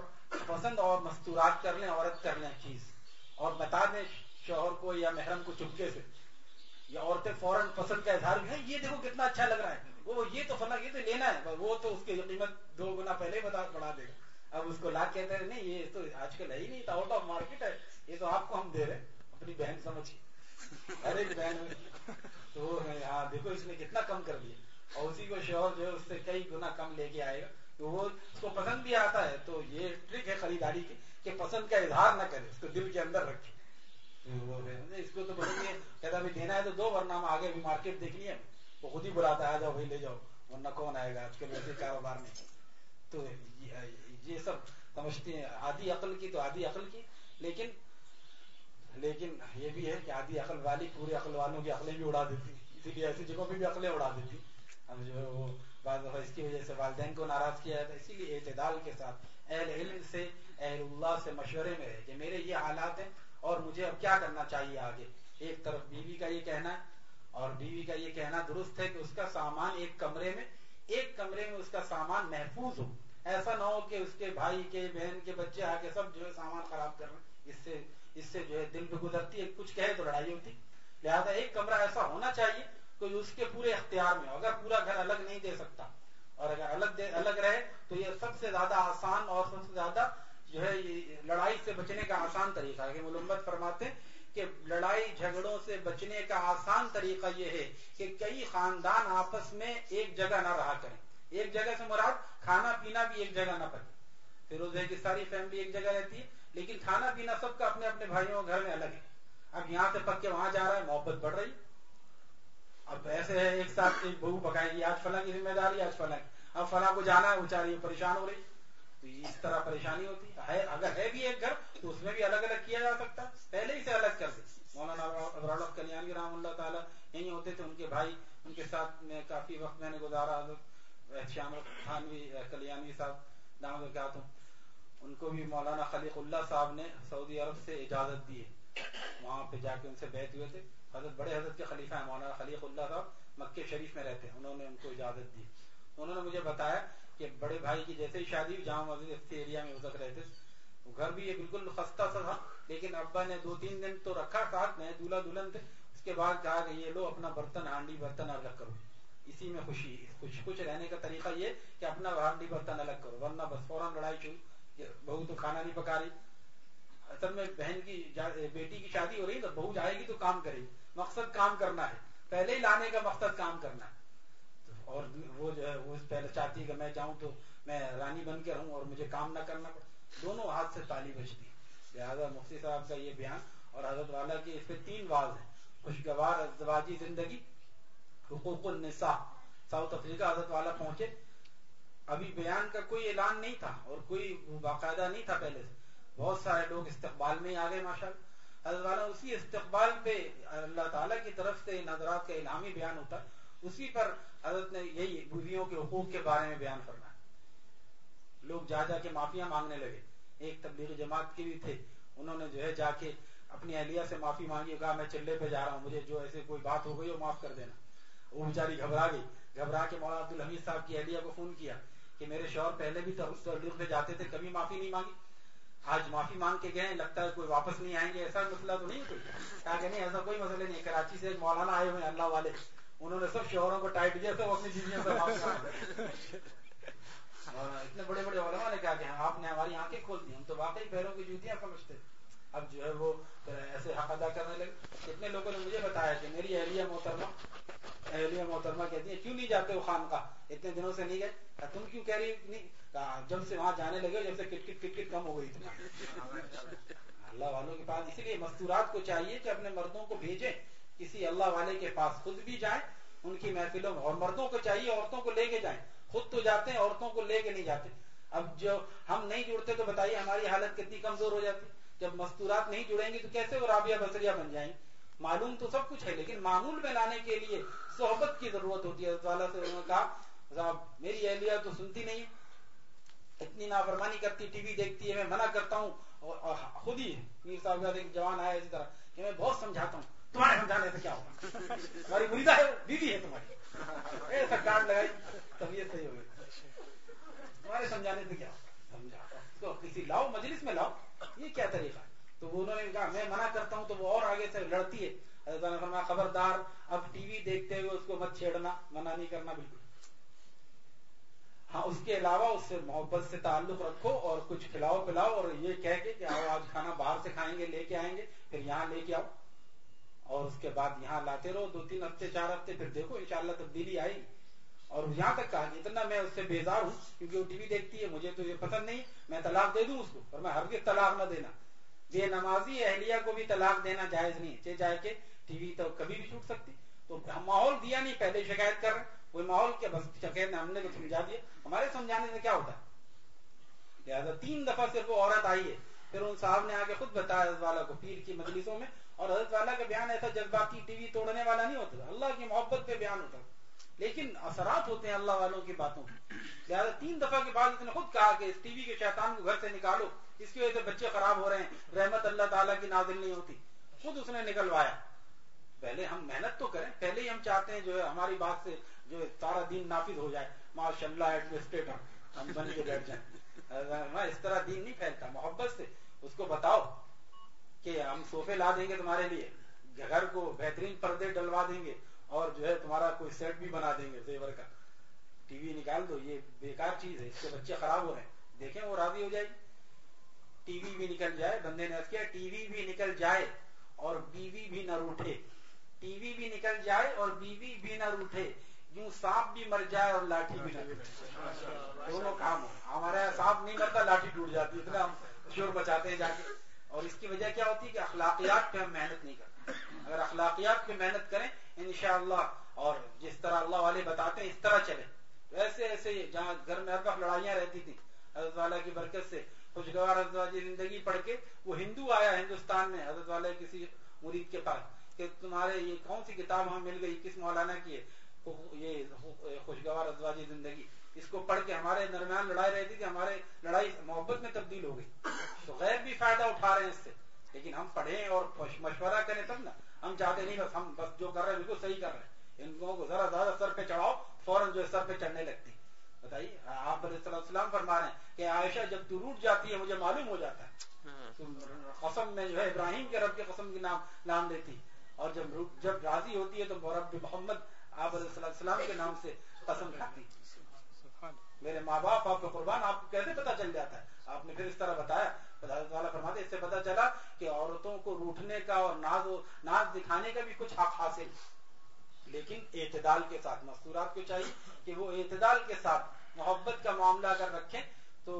پسند اور مستورات کر لیں، عورت کر لیں چیز۔ اور بتا دیں شوہر کو یا محرم کو چپکے سے۔ یا عورتیں فوراً پسند کا اظہار بھی یہ دیکھو کتنا اچھا لگ رہا ہے۔ وہ، یہ تو فلاں یہ تو لینا ہے۔ وہ تو اس کی قیمت دو گنا پہلے بڑھا دے گا۔ اب اس کو لا کہتے ہیں، نہیں، یہ تو آج کل ہے ہی نہیں تھا آؤٹ آف مارکیٹ ہے. یہ تو آپ کو ہم دے رہے اپنی بہن سمجھ ہر ایک بہن تو ہاں دیکھو اس نے کتنا کم کر دیا اور اسی کو شوہر جو ہے اس سے کئی گنا کم لے کے آئے گا. تو وہ اس کو پسند بھی آتا ہے، تو یہ ٹرک ہے خریداری کی کہ پسند کا اظہار نہ کرے، اس کو دل کے اندر رکھے. اس کو تو کہتا بھی دینا ہے تو دو، ورنہ ہم آگے بھی مارکیٹ دیکھنی ہے وہ خود ہی بلاتا ہے، آ جاؤ بھائی لے جاؤ. ورنہ کون آئے گا؟ آج کل ویسے کاروبار میں تو یہ سب سمجھتے ہیں آدھی عقل کی تو آدھی عقل کی، لیکن لیکن یہ بھی ہے کہ آدھی عقل والی پورے عقل والوں کی عقلیں بھی اڑا دیتی اسی لیے ایسی جگہوں پہ بھی عقلیں اڑا دیتی ہم جو ہے وہ بعض دفعہ اس کی وجہ سے والدین کو ناراض کیا جاتا ہے۔ اسی لیے اعتدال کے ساتھ اہل علم سے، اہل اللہ سے مشورے میں رہے کہ میرے یہ حالات ہیں اور مجھے اب کیا کرنا چاہیے آگے؟ ایک طرف بیوی کا یہ کہنا ہے اور بیوی کا یہ کہنا درست ہے کہ اس کا سامان ایک کمرے میں، ایک کمرے میں اس کا سامان محفوظ ہو۔ ایسا نہ ہو کہ اس کے بھائی کے بہن کے بچے آ کے سب جو ہے سامان خراب کر رہے ہیں۔ اس سے اس سے جو ہے دل پہ گزرتی ہے، کچھ کہے تو لڑائی ہوتی۔ لہٰذا ایک کمرہ ایسا ہونا چاہیے کوئی اس کے پورے اختیار میں اگر پورا گھر الگ نہیں دے سکتا اور اگر الگ دے، الگ رہے تو یہ سب سے زیادہ آسان اور سب سے زیادہ جو ہے لڑائی سے بچنے کا آسان طریقہ ہے۔ کہ ملمت فرماتے ہیں کہ لڑائی جھگڑوں سے بچنے کا آسان طریقہ یہ ہے کہ کئی خاندان آپس میں ایک جگہ نہ رہا کریں۔ ایک جگہ سے مراد کھانا پینا بھی ایک جگہ نہ پکے پھر کی ساری فیملی ایک جگہ رہتی ہے، لیکن کھانا پینا سب کا اپنے اپنے بھائیوں گھر میں الگ ہے۔ اب یہاں سے پک کے وہاں جا رہا ہے، محبت بڑھ رہی اب ایسے ہے، ایک ساتھ ایک بہو پکائے گی، آج فلاں کی ذمہ داری آج فلاں کی۔ اب فلاں کو جانا ہے، وہ پریشان ہو رہی تو اس طرح پریشانی ہوتی ہے۔ اگر ہے بھی ایک گھر، تو اس میں بھی الگ الگ کیا جا سکتا ہے۔ پہلے ہی سے الگ کر دے مولانا ابرال کلیانی رحم اللہ تعالیٰ یہی ہوتے تھے، ان کے بھائی، ان کے ساتھ میں کافی وقت میں نے گزارا۔ شام خانوی، کلیانی صاحب دام ہوں۔ ان کو بھی مولانا خلیق اللہ صاحب نے سعودی عرب سے اجازت دی ہے۔ وہاں پہ جا کے ان سے بیٹھ ہوئے تھے۔ حضرت بڑے حضرت کے خلیفہ ہیں، مولانا خلیق اللہ صاحب مکے شریف میں رہتے ہیں۔ انہوں نے ان کو اجازت دی۔ انہوں نے مجھے بتایا کہ بڑے بھائی کی جیسے ہی شادی جامع مسجد ایریا میں ادھر رہتے گھر بھی یہ بالکل خستہ سا تھا، لیکن ابا نے دو تین دن تو رکھا، ساتھ میں دلہا دلہن تھے۔ اس کے بعد کہا کہ یہ لو اپنا برتن، ہانڈی برتن الگ کرو۔ اسی میں خوشی خوش خوش رہنے کا طریقہ یہ کہ اپنا ہانڈی برتن الگ کرو، ورنہ بس فوراً لڑائی شروع بہو تو کھانا نہیں پکا رہی۔ اصل میں بہن کی بیٹی کی شادی ہو رہی تو بہو جائے گی تو کام کرے گی۔ مقصد کام کرنا ہے۔ پہلے ہی لانے کا مقصد کام کرنا ہے۔ اور وہ جو ہے، وہ پہلے چاہتی ہے کہ میں جاؤں تو میں رانی بن کے رہوں اور مجھے کام نہ کرنا پڑے۔ دونوں ہاتھ سے تالی بجتی لہٰذا مفتی صاحب کا یہ بیان اور حضرت والا کی اس پہ تین واز ہیں۔ خوشگوار، ازدواجی، زندگی۔ حقوق النساء۔ ساؤتھ افریقہ حضرت والا پہنچے۔ ابھی بیان کا کوئی اعلان نہیں تھا اور کوئی باقاعدہ نہیں تھا پہلے سے۔ بہت سارے لوگ استقبال میں آ گئے ماشاء اللہ حضرت والا اسی استقبال پہ اللہ تعالیٰ کی طرف سے نظرات کا الہامی بیان ہوتا۔ اسی پر حضرت نے یہی بیویوں کے حقوق کے بارے میں بیان کرنا لوگ جا جا کے معافیاں مانگنے لگے۔ ایک تبلیغ جماعت کے بھی تھے۔ انہوں نے جو ہے جا کے اپنی اہلیہ سے معافی مانگی، کہا، میں چلے پہ جا رہا ہوں، مجھے جو ایسے کوئی بات ہو گئی وہ معاف کر دینا۔ وہ بیچاری گھبرا گئی۔ گھبرا کے مولانا عبد الحمید صاحب کی اہلیہ کو فون کیا کہ میرے شوہر پہلے بھی تبلیغ پہ جاتے تھے، کبھی معافی نہیں مانگی۔ آج معافی مانگ کے گئے، لگتا ہے کوئی واپس نہیں آئیں گے، ایسا مسئلہ تو نہیں کوئی۔ کہا کہ نہیں، ایسا کوئی مسئلہ نہیں کراچی سے ایک مولانا آئے ہوئے اللہ والے۔ انہوں نے سب شوہروں کو ٹائٹ کیا تو اپنی بیویوں سے اتنے بڑے بڑے علماء نے کہا کہ ہاں، آپ نے ہماری آنکھیں کھول دی، ہم تو واقعی پیروں کی جوتیاں سمجھتے اب جو ہے وہ ایسے حق ادا کرنے لگے۔ کتنے لوگوں نے مجھے بتایا کہ میری اہلیہ محترمہ اہلیہ محترمہ کہتی ہے کیوں نہیں جاتے وہ خان کا اتنے دنوں سے نہیں گئے؟ تم کیوں کہہ رہی نہیں جب سے وہاں جانے لگے جب سے کٹ کٹ کٹ کٹ کم ہو گئی اللہ والوں کے پاس اسی لیے مستورات کو چاہیے کہ اپنے مردوں کو بھیجیں، کسی اللہ والے کے پاس خود بھی جائیں، ان کی محفلوں میں، اور مردوں کو چاہیے عورتوں کو لے کے جائیں۔ خود تو جاتے ہیں، عورتوں کو لے کے نہیں جاتے۔ اب جو ہم نہیں جڑتے تو بتائیے ہماری حالت کتنی کمزور ہو جاتی۔ جب مستورات نہیں جڑیں گی تو کیسے وہ رابعہ بسریا بن جائیں؟ معلوم تو سب کچھ ہے، لیکن معمول میں لانے کے لیے صحبت کی ضرورت ہوتی ہے۔ سے انہوں نے کہا میری اہلیہ تو سنتی نہیں، اتنی نافرمانی کرتی، ٹی وی دیکھتی ہے، میں منع کرتا ہوں۔ اور خود ہی میر صاحب کا جوان آیا اسی طرح کہ میں بہت سمجھاتا ہوں، تمہارے سمجھانے سے کیا ہوگا؟ تمہاری مریدا ہے، بیوی ہے تمہاری۔ ایسا کارڈ لگائی، طبیعت صحیح ہو گئی۔ تمہارے سمجھانے سے کیا تو کسی لاؤ، مجلس میں لاؤ، یہ کیا طریقہ ہے؟ تو انہوں نے کہا، میں منع کرتا ہوں تو وہ اور آگے سے لڑتی ہے۔ حضرت فرمایا، خبردار، اب ٹی وی دیکھتے ہوئے اس کو مت چھیڑنا، منع نہیں کرنا، بالکل۔ ہاں اس کے علاوہ اس سے محبت سے تعلق رکھو اور کچھ کھلاؤ، پلاؤ اور یہ کہہ کے کہ آؤ، آج کھانا باہر سے کھائیں گے، لے کے آئیں گے، پھر یہاں لے کے آؤ۔ اور اس کے بعد یہاں لاتے رہو، دو تین ہفتے، چار ہفتے، پھر دیکھو، انشاءاللہ تبدیلی آئے گی۔ اور یہاں تک کہا اتنا میں اس سے بیزار ہوں کیونکہ وہ ٹی وی دیکھتی ہے، مجھے تو یہ پسند نہیں، میں طلاق دے دوں اس کو۔ اور میں ہر کے طلاق نہ دینا۔ بے نمازی اہلیہ کو بھی طلاق دینا جائز نہیں چاہے جائے کہ ٹی وی تو کبھی بھی چھوٹ سکتی۔ تو ماحول دیا نہیں، پہلے شکایت کر رہے کوئی ماحول کے بس شکایت ہم نے سمجھا دیا۔ ہمارے سمجھانے سے کیا ہوتا ہے؟ لہٰذا تین دفعہ صرف وہ عورت آئی ہے۔ پھر ان صاحب نے آگے خود بتایا حضرت والا کو پیر کی مجلسوں میں۔ اور حضرت والا کا بیان ایسا جذباتی ٹی وی توڑنے والا نہیں ہوتا اللہ کی محبت پہ بیان ہوتا لیکن اثرات ہوتے ہیں اللہ والوں کی باتوں کی لہٰذا تین دفعہ کے بعد اس نے خود کہا کہ اس ٹی وی کے شیطان کو گھر سے نکالو۔ اس کی وجہ سے بچے خراب ہو رہے ہیں۔ رحمت اللہ تعالیٰ کی نازل نہیں ہوتی۔ خود اس نے نکلوایا۔ پہلے ہم محنت تو کریں، پہلے ہی ہم چاہتے ہیں جو ہے ہماری بات سے جو سارا دین نافذ ہو جائے۔ ماشاء اللہ ایڈمنسٹریٹر ہم بن کے بیٹھ جائیں۔ اس طرح دین نہیں پھیلتا۔ محبت سے اس کو بتاؤ کہ ہم صوفے لا دیں گے تمہارے لیے، گھر کو بہترین پردے ڈلوا دیں گے اور جو ہے تمہارا کوئی سیٹ بھی بنا دیں گے زیور کا۔ ٹی وی نکال دو، یہ بیکار چیز ہے۔ اس کے بچے خراب ہو رہے ہیں۔ دیکھیں وہ راضی ہو جائے گی۔ ٹی وی بھی نکل جائے، بندے نے کیا، ٹی وی بھی نکل جائے اور بیوی بھی نہ روٹے ٹی وی بھی نکل جائے اور بیوی بھی نہ روٹے یوں سانپ بھی مر جائے اور لاٹھی بھی نہ دونوں کام ہو۔ ہمارے یہاں سانپ نہیں مرتا، لاٹھی ٹوٹ جاتی اتنا ہم شور بچاتے ہیں جا کے۔ اور اس کی وجہ کیا ہوتی ہے کہ اخلاقیات پہ ہم محنت نہیں کرتے۔ اگر اخلاقیات پہ محنت کریں، انشاءاللہ، اور جس طرح اللہ والے بتاتے ہیں، اس طرح چلے۔ ویسے ایسے جہاں گھر میں ہر وقت لڑائیاں رہتی تھی حضرت والا کی برکت سے۔ خوشگوار حضرت والی زندگی پڑھ کے وہ ہندو آیا ہندوستان میں، حضرت والے کسی مرید کے پاس کہ تمہارے یہ کون سی کتاب ہمیں مل گئی، کس مولانا کی ہے؟ یہ خوشگوار ازواجی زندگی۔ اس کو پڑھ کے ہمارے درمیان لڑائی رہتی تھی ہمارے لڑائی محبت میں تبدیل ہو گئی۔ تو غیر بھی فائدہ اٹھا رہے ہیں اس سے۔ لیکن ہم پڑھیں اور مشورہ کریں تب نا، ہم چاہتے نہیں بس ہم بس جو کر رہے ہیں بالکل صحیح کر رہے ہیں۔ ان لوگوں کو ذرا زیادہ سر پہ چڑھاؤ، فوراً جو سر پہ چڑھنے لگتی بتائیے آپ علیہ السلام فرما رہے ہیں کہ عائشہ جب تو روٹ جاتی ہے مجھے معلوم ہو جاتا ہے۔ قسم میں جو ہے ابراہیم کے رب کے قسم کی نام نام لیتی۔ اور جب جب راضی ہوتی ہے تو رب محمد آپ علیہ السلام کے نام سے قسم کھاتی۔ میرے ماں باپ آپ کو قربان آپ کو کیسے پتا چل جاتا ہے؟ آپ نے پھر اس طرح بتایا۔ فرماتے اس سے پتا چلا کہ عورتوں کو روٹنے کا اور ناز و ناز دکھانے کا بھی کچھ حق حاصل۔ لیکن اعتدال کے ساتھ مستورات کو چاہیے کہ وہ اعتدال کے ساتھ محبت کا معاملہ اگر رکھیں تو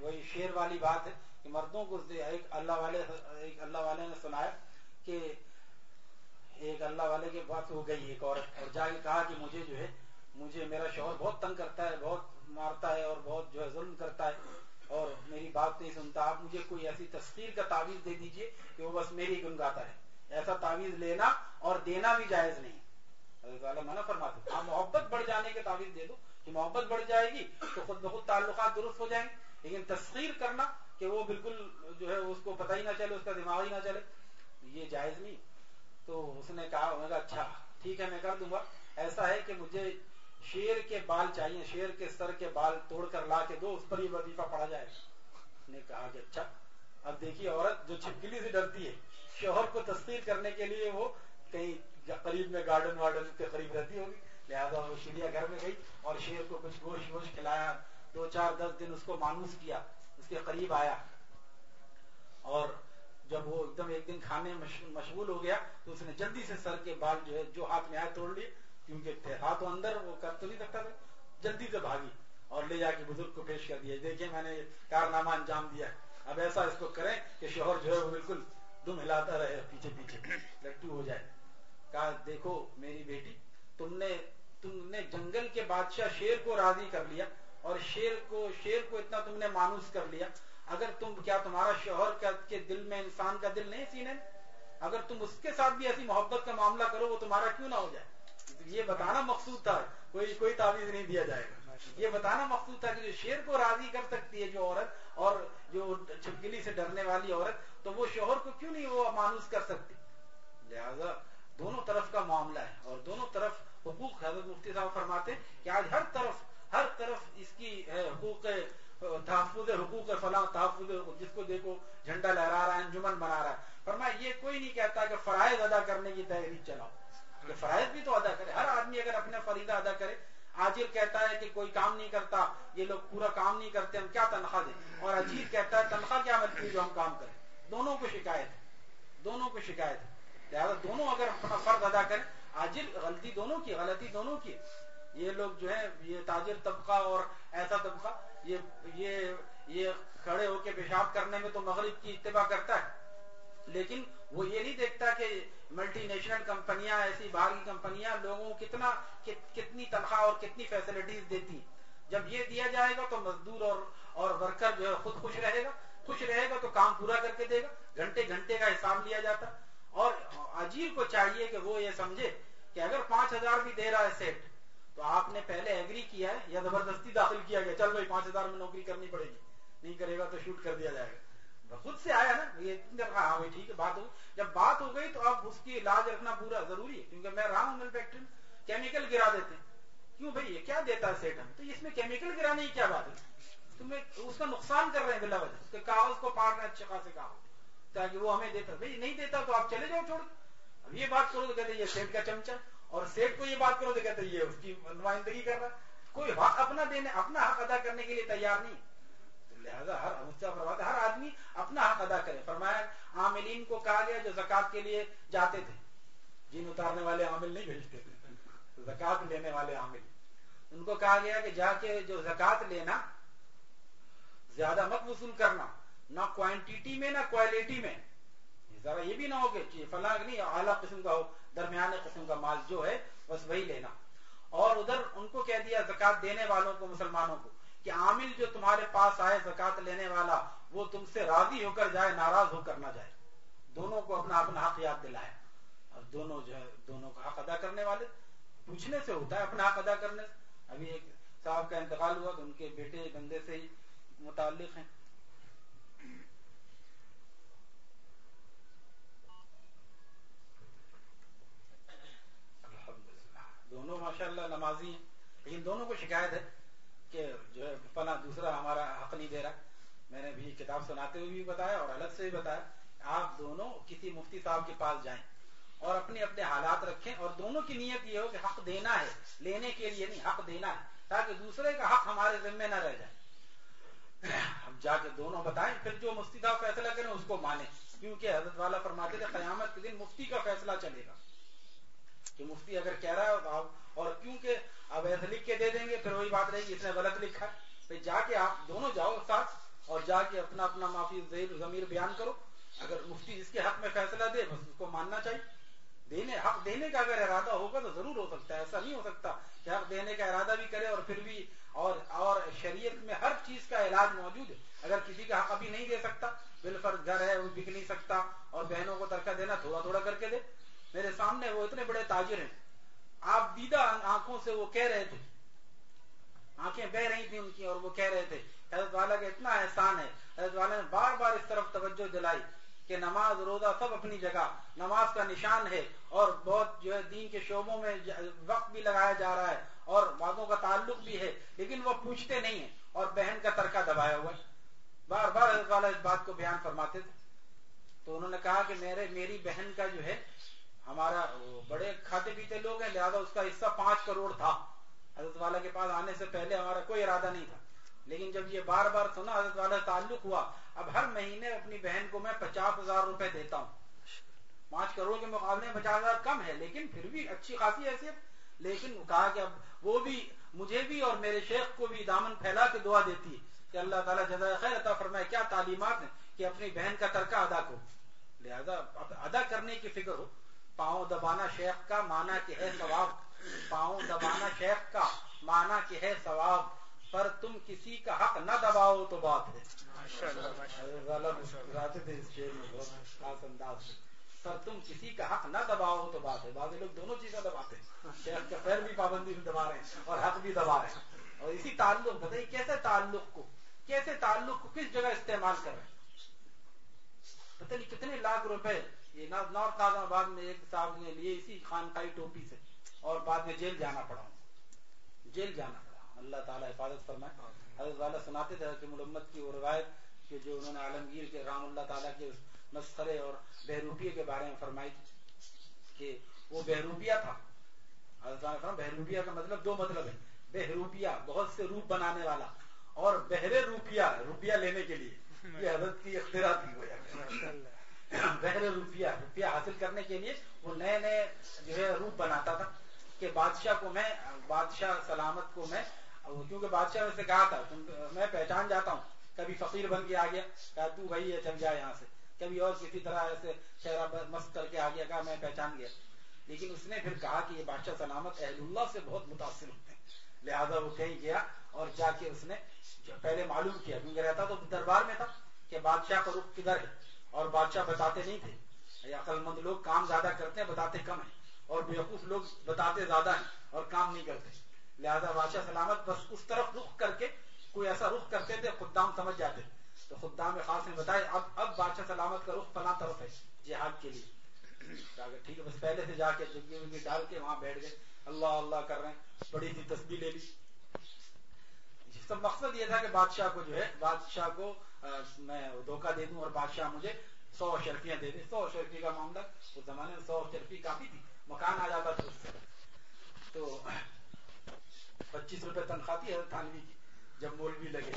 وہی شیر والی بات ہے کہ مردوں کو ایک اللہ والے ایک اللہ والے نے سنایا کہ ایک اللہ والے کے بات ہو گئی ایک عورت اور جا کے کہا کہ مجھے جو ہے مجھے میرا شوہر بہت تنگ کرتا ہے، بہت مارتا ہے اور بہت جو ہے ظلم کرتا ہے اور میری بات نہیں سنتا، آپ مجھے کوئی ایسی تصویر کا تعویذ دے دیجیے کہ وہ بس میری گنگاتا ہے ایسا تعویذ لینا اور دینا بھی جائز نہیں۔ منع فرماتے آپ محبت بڑھ جانے کے تعویذ دے دو کہ محبت بڑھ جائے گی تو خود بخود تعلقات درست ہو جائیں گے۔ لیکن تصویر کرنا کہ وہ بالکل جو ہے اس کو پتہ ہی نہ چلے، اس کا دماغ ہی نہ چلے، یہ جائز نہیں۔ تو اس نے کہا، میں کہا اچھا ٹھیک ہے، میں کر دوں گا۔ ایسا ہے کہ مجھے شیر کے بال چاہیے، شیر کے سر کے بال توڑ کر لا کے دو، اس پر یہ وظیفہ پڑا جائے۔ نے کہا کہ اچھا اب دیکھیے، عورت جو چھپکلی سے ڈرتی ہے، شوہر کو تصویر کرنے کے لیے وہ کہیں قریب میں گارڈن وارڈن کے قریب رہتی ہوگی، لہٰذا وہ چڑیا گھر میں گئی اور شیر کو کچھ گوشت ووشت کھلایا۔ دو چار دس دن اس کو مانوس کیا، اس کے قریب آیا۔ اور جب وہ ایک دم ایک دن کھانے مشغول ہو گیا تو اس نے جلدی سے سر کے بال جو ہے، جو ہاتھ میں آئے توڑ لیے، کیونکہ ہاتھ اندر، وہ کر تو نہیں سکتا تھا۔ جلدی سے بھاگی اور لے جا کے بزرگ کو پیش کر دیا۔ دیکھیں میں نے کارنامہ انجام دیا اب ایسا اس کو کریں کہ شوہر جو ہے، وہ بالکل دم ہلاتا رہے پیچھے پیچھے لٹو ہو جائے۔ کہا، دیکھو میری بیٹی، تم نے تم نے جنگل کے بادشاہ شیر کو راضی کر لیا اور شیر کو شیر کو اتنا تم نے مانوس کر لیا۔ اگر تم کیا تمہارا شوہر کے دل میں انسان کا دل نہیں سینے اگر تم اس کے ساتھ بھی ایسی محبت کا معاملہ کرو، وہ تمہارا کیوں نہ ہو جائے؟ یہ بتانا مقصود تھا۔ کوئی کوئی تعویذ نہیں دیا جائے گا۔ یہ بتانا مقصود تھا کہ جو شیر کو راضی کر سکتی ہے جو عورت اور جو چھپکلی سے ڈرنے والی عورت، تو وہ شوہر کو کیوں نہیں وہ مانوس کر سکتی؟ لہذا دونوں طرف کا معاملہ ہے اور دونوں طرف حقوق حضرت مفتی صاحب فرماتے ہیں کہ آج ہر طرف ہر طرف اس کی حقوق تحفظ حقوق فلاں تحفظ، جس کو دیکھو، جھنڈا لہرا رہا ہے، انجمن بنا رہا ہے۔ فرمایا، یہ کوئی نہیں کہتا کہ فرائض ادا کرنے کی تحریر چلاؤ۔ کہ فرائض بھی تو ادا کرے۔ ہر آدمی اگر اپنا فریضہ ادا کرے، عاجل کہتا ہے کہ کوئی کام نہیں کرتا، یہ لوگ پورا کام نہیں کرتے، ہم کیا تنخواہ دیں؟ اور عجیب کہتا ہے، تنخواہ کیا ملتی ہے جو ہم کام کریں؟ دونوں کو شکایت ہے۔ دونوں کو شکایت ہے۔ لہٰذا دونوں اگر اپنا فرض ادا کریں، عاجل، غلطی دونوں کی، غلطی دونوں کی، یہ لوگ جو ہے یہ تاجر طبقہ اور ایسا طبقہ، یہ یہ یہ کھڑے ہو کے پیشاب کرنے میں تو مغرب کی اتباع کرتا ہے۔ لیکن وہ یہ نہیں دیکھتا کہ ملٹی نیشنل کمپنیاں، ایسی باہر کی کمپنیاں لوگوں کو کتنا کتنی تنخواہ اور کتنی فیسلٹیز دیتی جب یہ دیا جائے گا تو مزدور اور اور ورکر جو ہے خود خوش رہے گا۔ خوش رہے گا تو کام پورا کر کے دے گا۔ گھنٹے گھنٹے کا حساب لیا جاتا۔ اور عجیب کو چاہیے کہ وہ یہ سمجھے کہ اگر پانچ ہزار بھی دے رہا ہے سیٹ، تو آپ نے پہلے ایگری کیا ہے یا زبردستی داخل کیا گیا، چل بھائی پانچ ہزار میں نوکری کرنی پڑے گی، نہیں کرے گا تو شوٹ کر دیا جائے گا۔ خود سے آیا نا، یہ ہاں،, ہاں بھائی ٹھیک ہے، بات ہو جب بات ہو گئی تو اب اس کی علاج رکھنا پورا ضروری ہے، کیونکہ میں رہا ہوں مینوفیکچرنگ کیمیکل گرا دیتے ہیں۔ کیوں بھائی؟ یہ کیا دیتا ہے سیٹ ہم؟ تو اس میں کیمیکل گرانے کی کیا بات ہے؟ تمہیں اس کا نقصان کر رہے ہیں بلا وجہ اس کے کاغذ کو پاڑ رہے ہیں، اچھے خاصے کاغذ۔ تاکہ وہ ہمیں دیتا بھائی، نہیں دیتا تو آپ چلے جاؤ چھوڑ۔ اب یہ بات کرو تو کہتے یہ سیٹ کا چمچا اور سیٹ کو یہ بات کرو تو کہتے یہ اس کی نمائندگی کر رہا کوئی حق اپنا دینے، اپنا حق ادا کرنے کے لیے تیار نہیں۔ لہذا ہر فرماتے ہر آدمی اپنا حق ادا کرے۔ فرمایا، عاملین کو کہا گیا جو زکات کے لیے جاتے تھے۔ جن اتارنے والے عامل نہیں بھیجتے تھے۔ زکات لینے والے عامل۔ ان کو کہا گیا کہ جا کے جو زکات لینا، زیادہ مت وصول کرنا۔ نہ کوانٹیٹی میں، نہ کوالٹی میں۔ ذرا یہ بھی نہ ہو کہ فلاں نہیں، اعلیٰ قسم کا ہو درمیانے قسم کا مال جو ہے، بس وہی لینا۔ اور ادھر ان کو کہہ دیا زکات دینے والوں کو، مسلمانوں کو، کہ عامل جو تمہارے پاس آئے زکات لینے والا، وہ تم سے راضی ہو کر جائے، ناراض ہو کر نہ جائے۔ دونوں کو اپنا اپنا حق یاد دلائے۔ اور دونوں جو ہے، دونوں کا حق ادا کرنے والے۔ پوچھنے سے ہوتا ہے اپنا حق ادا کرنے سے۔ ابھی ایک صاحب کا انتقال ہوا تو ان کے بیٹے بندے سے ہی متعلق ہیں۔ دونوں ماشاء اللہ نمازی ہیں۔ لیکن دونوں کو شکایت ہے کہ جو ہے فلاں دوسرا ہمارا حق نہیں دے رہا۔ میں نے بھی کتاب سناتے ہوئے بھی بتایا اور الگ سے بھی بتایا آپ دونوں کسی مفتی صاحب کے پاس جائیں اور اپنے اپنے حالات رکھیں اور دونوں کی نیت یہ ہو کہ حق دینا ہے، لینے کے لیے نہیں، حق دینا ہے، تاکہ دوسرے کا حق ہمارے ذمے نہ رہ جائے۔ ہم جا کے دونوں بتائیں، پھر جو مفتی صاحب فیصلہ کریں اس کو مانیں۔ کیونکہ حضرت والا فرماتے تھے، قیامت کے دن مفتی کا فیصلہ چلے گا۔ کہ مفتی اگر کہہ رہا ہے تو اور کیونکہ اب ایسے لکھ کے دے دیں گے، پھر وہی بات رہے گی، اس نے غلط لکھا پھر جا کے آپ دونوں جاؤ ساتھ اور جا کے اپنا اپنا معافی ضمیر بیان کرو۔ اگر مفتی اس کے حق میں فیصلہ دے، بس اس کو ماننا چاہیے۔ دینے، حق دینے کا اگر ارادہ ہوگا تو ضرور ہو سکتا ہے، ایسا نہیں ہو سکتا کہ حق دینے کا ارادہ بھی کرے اور پھر بھی، اور اور شریعت میں ہر چیز کا علاج موجود ہے۔ اگر کسی کا حق ابھی نہیں دے سکتا، بالفرض گھر ہے، وہ بک نہیں سکتا، اور بہنوں کو ترکہ دینا، تھوڑا تھوڑا کر کے دے۔ میرے سامنے وہ اتنے بڑے تاجر ہیں۔ آپ دیدہ آنکھوں سے وہ کہہ رہے تھے۔ آنکھیں بہ رہی تھی ان کی اور وہ کہہ رہے تھے۔ حضرت والا کا اتنا احسان ہے۔ حضرت والا نے بار بار اس طرف توجہ دلائی کہ نماز، روزہ سب اپنی جگہ، نماز کا نشان ہے اور بہت جو ہے دین کے شعبوں میں وقت بھی لگایا جا رہا ہے اور باتوں کا تعلق بھی ہے، لیکن وہ پوچھتے نہیں ہیں اور بہن کا ترکہ دبایا ہوا ہے۔ بار بار حضرت والا اس بات کو بیان فرماتے تھے۔ تو انہوں نے کہا کہ میرے، میری بہن کا جو ہے ہمارا بڑے کھاتے پیتے لوگ ہیں، لہٰذا اس کا حصہ پانچ کروڑ تھا۔ حضرت والا کے پاس آنے سے پہلے ہمارا کوئی ارادہ نہیں تھا۔ لیکن جب یہ بار بار سنا، حضرت والا تعلق ہوا، اب ہر مہینے اپنی بہن کو میں پچاس ہزار روپے دیتا ہوں۔ پانچ کروڑ کے مقابلے میں پچاس ہزار کم ہے، لیکن پھر بھی اچھی خاصی حیثیت۔ لیکن کہا کہ اب وہ بھی، مجھے بھی اور میرے شیخ کو بھی دامن پھیلا کے دعا دیتی ہے کہ اللہ تعالیٰ جزائے خیر عطا فرمائے۔ کیا تعلیمات ہیں کہ اپنی بہن کا ترکہ ادا کرو؟ لہذا ادا کرنے کی فکر ہو۔ پاؤں دبانا شیخ کا مانا کہ ہے ثواب. پاؤں دبانا شیخ کا مانا کہ ہے ثواب. پر تم کسی کا حق نہ دباؤ تو بات ہے. پر تم کسی کا حق نہ دباؤ تو بات ہے. بعض لوگ دونوں چیزیں دباتے ہیں. شیخ کا پیر بھی پابندی سے دبا رہے ہیں اور حق بھی دبا رہے ہیں. اور اسی تعلق بتائیے کیسے تعلق کو کیسے تعلق کو کس جگہ استعمال کر رہے ہیں؟ پتہ نہیں کتنے لاکھ روپے یہ نارتھ آباد میں ایک صاحب نے لیے اسی خانقائی ٹوپی سے اور بعد میں جیل جانا پڑا جیل جانا پڑا۔ اللہ تعالیٰ حفاظت فرمائے۔ حضرت والا سناتے تھے کہ محمد کی وہ روایت کہ جو انہوں نے عالمگیر کے رام اللہ تعالیٰ کے مسخرے اور بہروپیے کے بارے میں فرمائی کہ وہ بہروپیہ تھا۔ حضرت بہروپیہ کا مطلب دو مطلب ہے بہروپیہ بہت سے روپ بنانے والا اور بہرے روپیہ روپیہ لینے کے لیے۔ یہ حضرت کی اختراع تھی۔ بہر روپیہ روپیہ حاصل کرنے کے لیے وہ نئے نئے جو ہے روپ بناتا تھا کہ بادشاہ کو میں بادشاہ سلامت کو میں کیونکہ بادشاہ نے سے کہا تھا میں پہچان جاتا ہوں۔ کبھی فقیر بن کے آ گیا، کہا تو بھائی یہ چل جائے یہاں سے۔ کبھی اور کسی طرح ایسے چہرہ مست کر کے آ گیا، کہا میں پہچان گیا۔ لیکن اس نے پھر کہا کہ یہ بادشاہ سلامت اہل اللہ سے بہت متاثر ہوتے ہیں۔ لہذا وہ کہیں گیا اور جا کے اس نے پہلے معلوم کیا، کیونکہ رہتا تو دربار میں تھا کہ بادشاہ کا رخ کدھر ہے؟ اور بادشاہ بتاتے نہیں تھے۔ عقل مند لوگ کام زیادہ کرتے ہیں، بتاتے کم ہیں۔ اور بیوقوف لوگ بتاتے زیادہ ہیں اور کام نہیں کرتے۔ لہذا بادشاہ سلامت بس اس طرف رخ کر کے کوئی ایسا رخ کرتے تھے خدام سمجھ جاتے۔ تو خدام خاص نے بتایا اب اب بادشاہ سلامت کا رخ فلاں طرف ہے، جہاد کے لیے۔ ٹھیک ہے، بس پہلے سے جا کے جگی وگی ڈال کے وہاں بیٹھ گئے۔ اللہ اللہ کر رہے ہیں۔ بڑی سی تصویر لے لی۔ جس کا مقصد یہ تھا کہ بادشاہ کو جو ہے، بادشاہ کو میں دھوکہ دے دوں اور بادشاہ مجھے سو شرفیاں دے دے۔ سو شرفی کا معاملہ اس زمانے میں سو شرفی کافی تھی۔ مکان آ جاتا تھا تو پچیس روپے تنخواہ تھی، حضرت تھانوی کی۔ جب مولوی لگے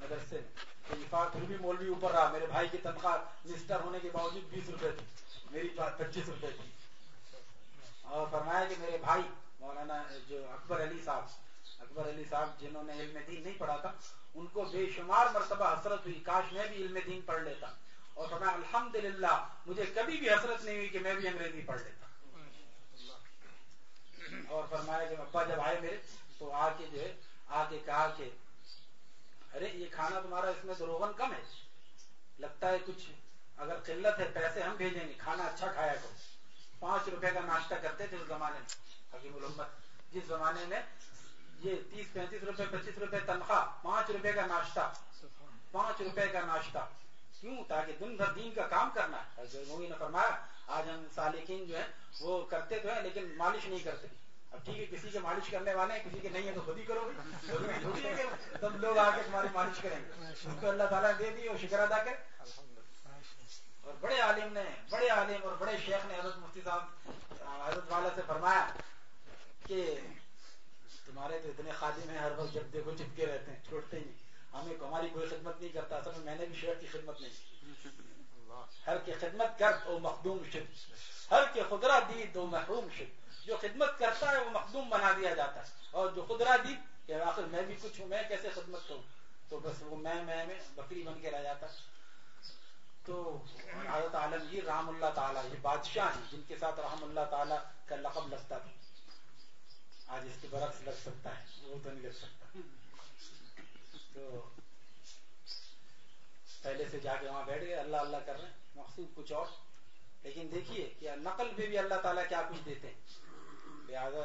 مدرسے میں پھر بھی مولوی اوپر رہا۔ میرے بھائی کی تنخواہ مسٹر ہونے کے باوجود بیس روپے تھی۔ میری پچیس روپے تھی۔ اور فرمایا کہ میرے بھائی، مولانا جو اکبر علی صاحب اکبر علی صاحب جنہوں نے علم دین نہیں پڑھا تھا، ان کو بے شمار مرتبہ حسرت ہوئی، کاش میں بھی علم دین پڑھ لیتا۔ اور فرمایا، الحمدللہ، مجھے کبھی بھی حسرت نہیں ہوئی کہ میں بھی انگریزی پڑھ لیتا۔ اور فرمایا کہ ابا جب آئے میرے، تو آ کے جو ہے آ کے کہا کہ، ارے، یہ کھانا تمہارا اس میں دروغن کم ہے۔ لگتا ہے کچھ اگر قلت ہے، پیسے ہم بھیجیں گے، کھانا اچھا کھایا کرو۔ پانچ روپے کا ناشتہ کرتے تھے اس زمانے میں حکیم الحمد جس زمانے میں یہ تیس پینتیس روپے، پچیس روپے تنخواہ، پانچ روپے کا ناشتہ۔ پانچ روپے کا ناشتہ۔ کیوں؟ تاکہ دن بھر دین کا کام کرنا ہے۔ نے فرمایا، آج ہم سالکین جو ہے، وہ کرتے تو ہیں، لیکن مالش نہیں کرتے۔ اب ٹھیک ہے، کسی کے مالش کرنے والے ہیں، کسی کے نہیں ہے تو خود ہی کرو گے۔ تب لوگ آ کے تمہاری مالش کریں گے۔ اس کو اللہ تعالیٰ دے دی اور شکر ادا کر اور بڑے عالم نے، بڑے عالم اور بڑے شیخ نے حضرت مفتی صاحب، حضرت والا سے فرمایا کہ تمہارے تو اتنے خادم ہیں، ہر وقت جب دیکھو چپکے رہتے ہیں چھوڑتے ہی ہمیں ہماری کوئی خدمت نہیں کرتا، اصل میں میں نے بھی شہر کی خدمت نہیں کی۔ ہر کی خدمت کر تو مخدوم شد۔ ہر کے خدرہ دی تو محروم شد۔ جو خدمت کرتا ہے، وہ مخدوم بنا دیا جاتا ہے۔ اور جو خدرہ دی کہ آخر میں بھی کچھ ہوں، میں کیسے خدمت کروں؟ تو بس وہ میں میں میں بکری بن کے رہ جاتا تو حضرت عالم یہ رحم اللہ تعالیٰ، یہ بادشاہ ہیں، جن کے ساتھ رحم اللہ تعالیٰ کا لقب لگتا تھا۔ آج اس کے برعکس لگ سکتا ہے وہ تو نہیں لگ سکتا۔ تو پہلے سے جا کے وہاں بیٹھ گئے اللہ اللہ کر رہے ہیں مقصود کچھ اور۔ لیکن دیکھیے کہ نقل میں بھی اللہ تعالیٰ کیا کچھ دیتے ہیں۔ لہٰذا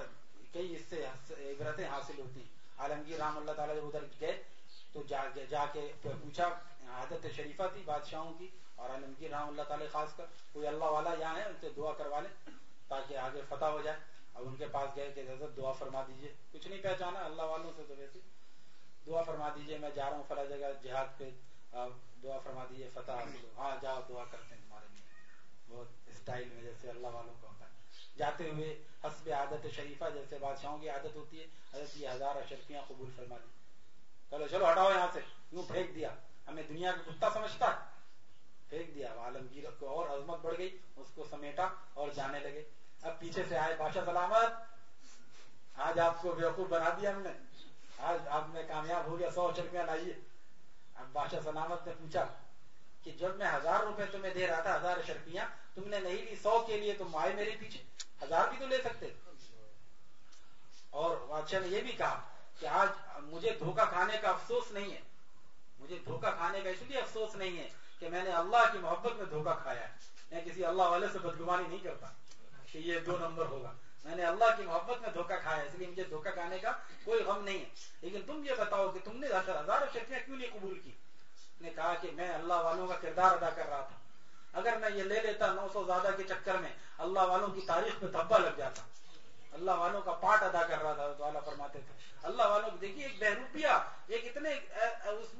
کئی اس سے عبرتیں حاصل ہوتی ہیں۔ عالمگیر رام اللہ تعالیٰ جب ادھر گئے تو جا, جا کے پوچھا عادت شریفہ تھی بادشاہوں کی اور عالمگیر رام اللہ تعالیٰ خاص کر کوئی اللہ والا یہاں ہے ان سے دعا کروا لیں تاکہ آگے فتح ہو جائے۔ اب ان کے پاس گئے کہ حضرت دعا فرما دیجیے۔ کچھ نہیں پہچانا، اللہ والوں سے تو ویسے۔ دعا فرما دیجیے، میں جا رہا ہوں فلاں جگہ جہاد پہ۔ دعا فرما دیجیے، فتح حاصل ہاں جاؤ، دعا کرتے ہیں تمہارے لیے۔ بہت اسٹائل میں جیسے اللہ والوں کا ہوتا ہے۔ جاتے ہوئے حسب عادت شریفہ جیسے بادشاہوں کی عادت ہوتی ہے، حضرت یہ ہزار اشرفیاں قبول فرما دی۔ چلو چلو، ہٹاؤ یہاں سے۔ یوں پھینک دیا۔ ہمیں دنیا کا کتا سمجھتا ہے۔ پھینک دیا۔ عالمگیر کو اور عظمت بڑھ گئی، اس کو سمیٹا اور جانے لگے۔ اب پیچھے سے آئے بادشاہ سلامت۔ آج آپ کو بیوقوف بنا دیا ہم نے۔ آج آپ میں کامیاب ہو گیا، سو چرکیاں لائیے۔ اب بادشاہ سلامت نے پوچھا کہ جب میں ہزار روپے تمہیں دے رہا تھا، ہزار شرفیاں تم نے نہیں لی، سو کے لیے تم آئے میرے پیچھے۔ ہزار بھی تو لے سکتے۔ اور بادشاہ نے یہ بھی کہا کہ آج مجھے دھوکہ کھانے کا افسوس نہیں ہے۔ مجھے دھوکہ کھانے کا اس لیے افسوس نہیں ہے کہ میں نے اللہ کی محبت میں دھوکہ کھایا ہے۔ میں کسی اللہ والے سے بدگمانی نہیں کرتا۔ کہ یہ دو نمبر ہوگا۔ میں نے اللہ کی محبت میں دھوکہ کھایا، اس لیے مجھے دھوکہ کھانے کا کوئی غم نہیں ہے۔ لیکن تم یہ بتاؤ کہ تم نے ہزار شکریہ کیوں نہیں قبول کی؟ نے کہا کہ میں اللہ والوں کا کردار ادا کر رہا تھا۔ اگر میں یہ لے لیتا نو سو زیادہ کے چکر میں، اللہ والوں کی تاریخ میں دھبا لگ جاتا۔ اللہ والوں کا پاٹ ادا کر رہا تھا والا فرماتے تھے۔ اللہ والوں کو دیکھیے، ایک بہروپیہ، ایک اتنے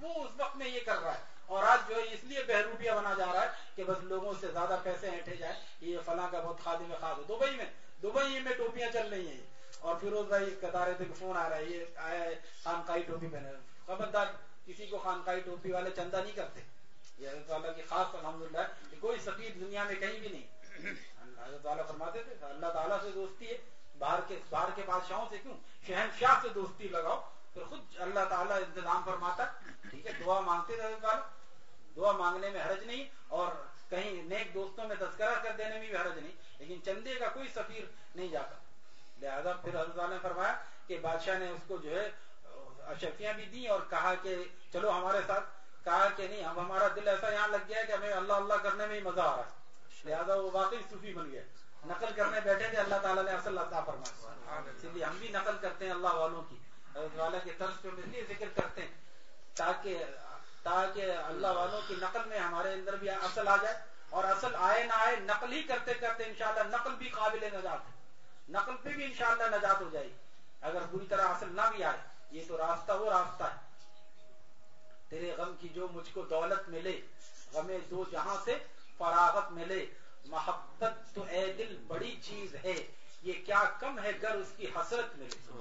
وہ اس وقت میں یہ کر رہا ہے۔ اور آج جو ہے اس لیے بہروپیہ بنا جا رہا ہے کہ بس لوگوں سے زیادہ پیسے ہٹے جائیں۔ یہ فلاں کا بہت خادم خاص ہے دبئی میں دبئی میں ٹوپیاں چل رہی ہیں۔ اور فیروز بھائی بتا رہے تھے کہ فون آ رہا ہے، یہ آیا ہے خانقاہی ٹوپی پہنے۔ خبردار، کسی کو خانقاہی ٹوپی والے چندہ نہیں کرتے۔ یہ حضرت والا کی خاص الحمد للہ کوئی سفید دنیا میں کہیں بھی نہیں۔ حضرت والا فرماتے تھے، اللہ تعالیٰ سے دوستی ہے۔ باہر کے باہر کے بادشاہوں سے کیوں؟ شہنشاہ سے دوستی لگاؤ۔ پھر خود اللہ تعالیٰ انتظام فرماتا ٹھیک ہے، دعا مانگتے تھے دعا مانگنے میں حرج نہیں اور کہیں نیک دوستوں میں تذکرہ کر دینے میں بھی حرج نہیں، لیکن چندے کا کوئی سفیر نہیں جاتا۔ لہذا پھر حضرت نے فرمایا کہ بادشاہ نے اس کو جو ہے اشرفیاں بھی دی اور کہا کہ چلو ہمارے ساتھ۔ کہا کہ نہیں، اب ہمارا دل ایسا یہاں لگ گیا کہ ہمیں اللہ اللہ کرنے میں ہی مزہ آ رہا ہے۔ لہٰذا وہ واقعی صوفی بن گیا نقل کرنے بیٹھے تھے، اللہ تعالیٰ نے اصل اللہ فرمایا۔ اسی لیے ہم بھی نقل کرتے ہیں اللہ والوں کی۔ حضرت والا کے طرز پہ اس لیے ذکر کرتے ہیں۔ تاکہ تاکہ اللہ والوں کی نقل میں ہمارے اندر بھی اصل آ جائے اور اصل آئے نہ آئے نقل ہی کرتے کرتے انشاءاللہ نقل بھی قابل نجات ہے۔ نقل پہ بھی انشاءاللہ نجات ہو جائے گی۔ اگر پوری طرح اصل نہ بھی آئے، یہ تو راستہ وہ راستہ ہے۔ تیرے غم کی جو مجھ کو دولت ملے، غم دو جہاں سے فراغت ملے۔ محبت تو اے دل بڑی چیز ہے۔ یہ کیا کم ہے گر اس کی حسرت ملے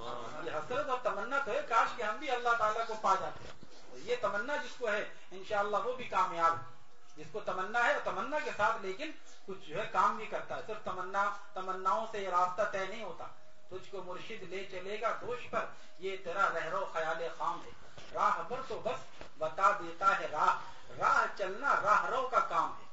یہ حسرت اور تمنا تو ہے کاش کہ ہم بھی اللہ تعالیٰ کو پا جاتے۔ ہیں یہ تمنا جس کو ہے انشاءاللہ وہ بھی کامیاب جس کو تمنا ہے تمنا کے ساتھ لیکن کچھ جو ہے کام بھی کرتا ہے۔ صرف تمنا تمناؤں سے یہ راستہ طے نہیں ہوتا۔ تجھ کو مرشد لے چلے گا دوش پر یہ تیرا رہرو خیال خام ہے۔ راہ پر تو بس بتا دیتا ہے راہ۔ راہ چلنا راہ رو کا کام ہے۔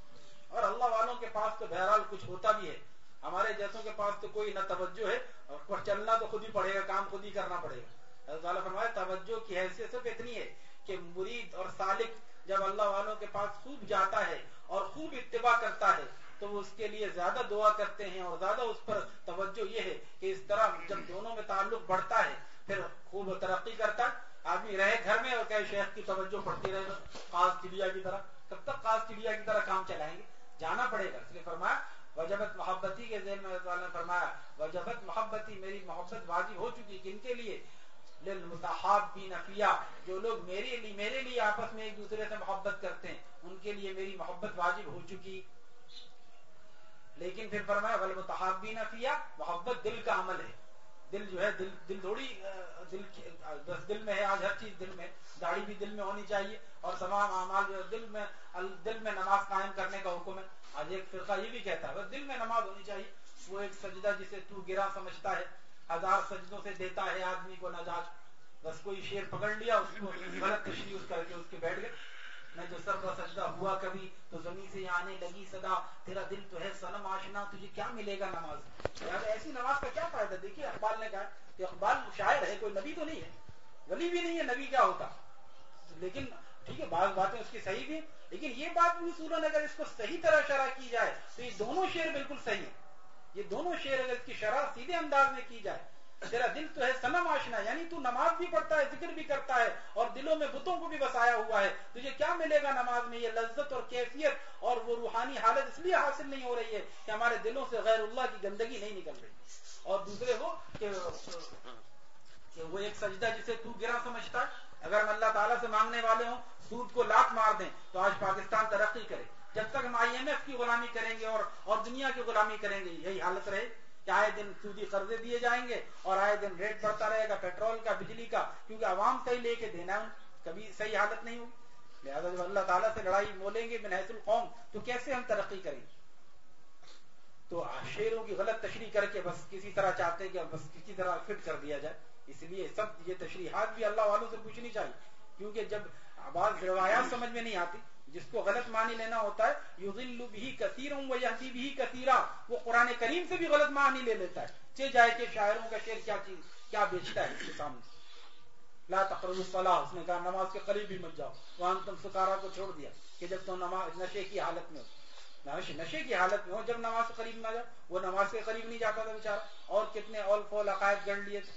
اور اللہ والوں کے پاس تو بہرحال کچھ ہوتا بھی ہے۔ ہمارے جیسوں کے پاس تو کوئی نہ توجہ ہے، اور چلنا تو خود ہی پڑے گا، کام خود ہی کرنا پڑے گا۔ اللہ فرمایا، توجہ کی حیثیت صرف اتنی ہے کہ مرید اور سالک جب اللہ والوں کے پاس خوب جاتا ہے اور خوب اتباع کرتا ہے، تو وہ اس کے لیے زیادہ دعا کرتے ہیں، اور زیادہ اس پر توجہ یہ ہے کہ اس طرح جب دونوں میں تعلق بڑھتا ہے، پھر خوب ترقی کرتا آدمی رہے گھر میں اور کہ شیخ کی توجہ پڑتی رہے گا چڑیا کی طرح۔ کب تک خاص چڑیا کی طرح کام چلائیں گے؟ جانا پڑے گا۔ اس لیے فرمایا وجبت محبتی کے ذہن میں فرمایا، وجبت محبتی میری محبت واجب ہو چکی کن کے لیے نفیا جو لوگ میرے لیے میرے لیے آپس میں ایک دوسرے سے محبت کرتے ہیں، ان کے لیے میری محبت واجب ہو چکی۔ لیکن پھر فرمایا بل بھی نفیہ محبت دل کا عمل ہے۔ دل جو ہے، دل دل تھوڑی دل دل میں ہے، آج ہر چیز دل میں داڑھی بھی دل میں ہونی چاہیے اور تمام اعمال جو ہے، دل میں دل میں نماز قائم کرنے کا حکم ہے۔ آج ایک فرقہ یہ بھی کہتا ہے، بس دل میں نماز ہونی چاہیے۔ وہ ایک سجدہ جسے تو گرا سمجھتا ہے، ہزار سجدوں سے دیتا ہے آدمی کو نجات۔ بس کوئی شیر پکڑ لیا، اس کو غلط تشریح کر کے اس کے بیٹھ گئے۔ میں جو سر کا سجدہ ہوا کبھی تو زمین سے آنے لگی، صدا، تیرا دل تو ہے سنم آشنا، تجھے کیا ملے گا نماز؟ یار، ایسی نماز کا کیا فائدہ؟ دیکھیے، اقبال نے کہا کہ اقبال شاعر ہے، کوئی نبی تو نہیں ہے۔ ولی بھی نہیں ہے، نبی کیا ہوتا؟ لیکن، ٹھیک ہے، بعض باتیں اس کی صحیح بھی لیکن یہ بات بھی اصول اگر اس کو صحیح طرح شرح کی جائے تو یہ دونوں شعر بالکل صحیح ہے یہ دونوں شعر اگر اس کی شرح سیدھے انداز میں کی جائے تیرا دل تو ہے سنم آشنا یعنی تو نماز بھی پڑھتا ہے، ذکر بھی کرتا ہے، اور دلوں میں بتوں کو بھی بسایا ہوا ہے۔ تجھے کیا ملے گا نماز میں؟ یہ لذت اور کیفیت اور وہ روحانی حالت اس لیے حاصل نہیں ہو رہی ہے کہ ہمارے دلوں سے غیر اللہ کی گندگی نہیں نکل رہی۔ اور دوسرے وہ کہ وہ ایک سجدہ جسے تو گرا سمجھتا ہے۔ اگر ہم اللہ تعالیٰ سے مانگنے والے ہوں، سود کو لات مار دیں، تو آج پاکستان ترقی کرے۔ جب تک ہم آئی ایم ایف کی غلامی کریں گے اور اور دنیا کی غلامی کریں گے، یہی حالت رہے۔ کہ آئے دن سودی قرضے دیے جائیں گے اور آئے دن ریٹ بڑھتا رہے گا پیٹرول کا، بجلی کا، کیونکہ عوام سے ہی لے کے دینا ہے۔ کبھی صحیح حالت نہیں ہوگی لہٰذا جب اللہ تعالیٰ سے لڑائی بولیں گے بنحص القوم، تو کیسے ہم ترقی کریں؟ گے تو شیروں کی غلط تشریح کر کے بس کسی طرح چاہتے ہیں کہ بس کسی طرح فٹ کر دیا جائے۔ اس لیے سب یہ تشریحات بھی اللہ والوں سے پوچھنی چاہیے۔ کیونکہ جب آواز روایات سمجھ میں نہیں آتی جس کو غلط معنی لینا ہوتا ہے یغل بھی کثیر ہوں وہ بھی کثیرہ وہ قرآن کریم سے بھی غلط معنی لے لیتا ہے۔ چے جائے کہ شاعروں کا شعر کیا چیز، کیا بیچتا ہے اس کے سامنے؟ لا تقرب الصلاح اس نے کہا نماز کے قریب بھی مت جاؤ۔ وہاں تم سکارا کو چھوڑ دیا کہ جب تم نماز، نشے کی حالت میں ہو۔ نشے کی حالت میں ہو، جب نماز کے قریب نہ جاؤ، وہ نماز کے قریب نہیں جاتا تھا بیچارہ۔ اور کتنے اول فول عقائد گڑ لیے تھے۔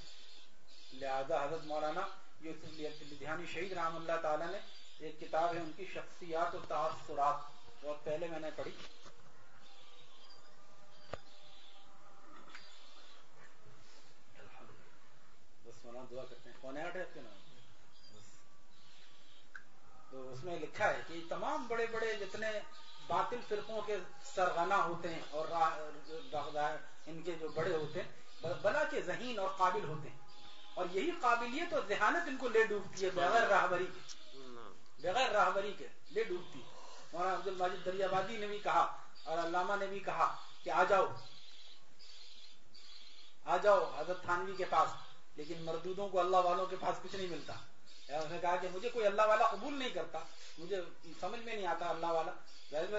لہذا حضرت مولانا یوسف لدھیانی شہید رحم اللہ تعالیٰ نے ایک کتاب ہے ان کی شخصیات و تاثرات، بہت پہلے میں نے پڑھی۔ بس مولانا دعا کرتے ہیں۔ کون ہے تو اس میں لکھا ہے کہ تمام بڑے بڑے جتنے باطل فرقوں کے سرغنا ہوتے ہیں اور ان کے جو بڑے ہوتے ہیں بلا کے ذہین اور قابل ہوتے ہیں۔ اور یہی قابلیت اور ذہانت ان کو لے ڈوبتی ہے، بغیر راہبری کی بغیر راہبری کے لے ڈوبتی۔ مولانا عبد الماجد دریابادی نے بھی کہا اور علامہ نے بھی کہا کہ آ جاؤ۔ آ جاؤ حضرت تھانوی کے پاس، لیکن مردودوں کو اللہ والوں کے پاس کچھ نہیں ملتا۔ اس نے کہا کہ مجھے کوئی اللہ والا قبول نہیں کرتا۔ مجھے سمجھ میں نہیں آتا اللہ والا۔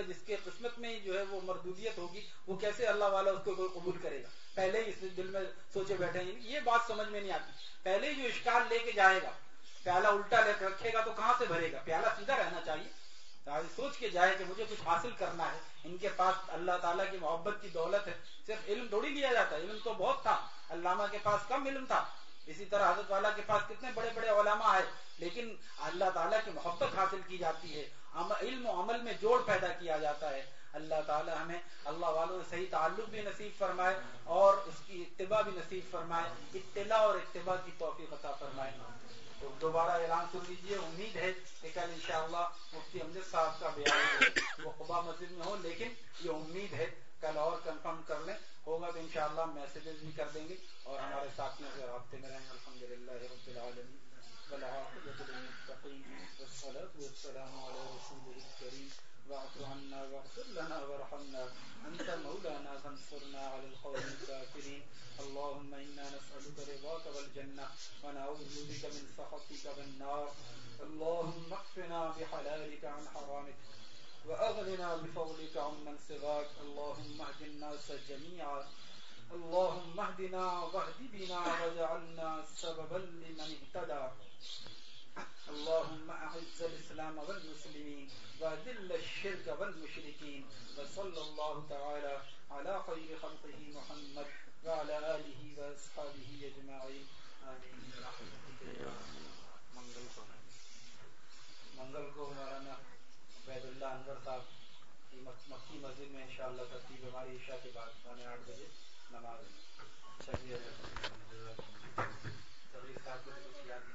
جس کے قسمت میں جو ہے وہ مردودیت ہوگی، وہ کیسے اللہ والا اس کو قبول کرے گا؟ پہلے ہی اس دل میں سوچے بیٹھے ہیں۔ یہ بات سمجھ میں نہیں آتی۔ پہلے ہی جو اشکال لے کے جائے گا پیالہ الٹا رکھے گا تو کہاں سے بھرے گا؟ پیالہ سیدھا رہنا چاہیے۔ سوچ کے جائے کہ مجھے کچھ حاصل کرنا ہے۔ ان کے پاس اللہ تعالیٰ کی محبت کی دولت ہے۔ صرف علم تھوڑی لیا جاتا ہے۔ علم تو بہت تھا۔ علامہ کے پاس کم علم تھا۔ اسی طرح حضرت والا کے پاس کتنے بڑے بڑے علماء ہے لیکن اللہ تعالیٰ کی محبت حاصل کی جاتی ہے۔ علم و عمل میں جوڑ پیدا کیا جاتا ہے۔ اللہ تعالیٰ ہمیں اللہ والوں سے صحیح تعلق بھی نصیب فرمائے اور اس کی اتباع بھی نصیب فرمائے۔ اطلاع اور اتباع کی توفیق عطا فرمائے۔ تو دوبارہ اعلان سن لیجیے امید ہے کہ کل انشاءاللہ مفتی امجد صاحب کا بیان وہ قبا مسجد میں ہو لیکن یہ امید ہے کل اور کنفرم کر لیں، ہوگا تو انشاءاللہ میسیجز بھی کر دیں گے اور ہمارے ساتھیوں سے رابطے میں رہیں۔ الحمد للہ رب العالمین۔ والصلاة والسلام علی رسول الكريم واعف عنا واغفر لنا وارحمنا. أنت مولانا فانصرنا على القوم الكافرين. اللهم إنا نسألك رضاك والجنة ونعوذ بك من سخطك والنار. اللهم اكفنا بحلالك عن حرامك وأغننا بفضلك عمن سواك. اللهم اهد الناس جميعا. اللهم اهدنا واهد بنا واجعلنا سببا لمن اهتدى. اللهم اعز الاسلام والمسلمين واذل الشرك والمشركين وصلى الله تعالى على خير خلقه محمد وعلى اجمعين امين برحمتك يا منگل کو منگل کو مولانا عبید اللہ انور صاحب مکی مسجد میں انشاءاللہ ترتیب ہماری عشاء کے بعد پونے آٹھ بجے نماز صحیح ہے صحیح صاحب کو کچھ یاد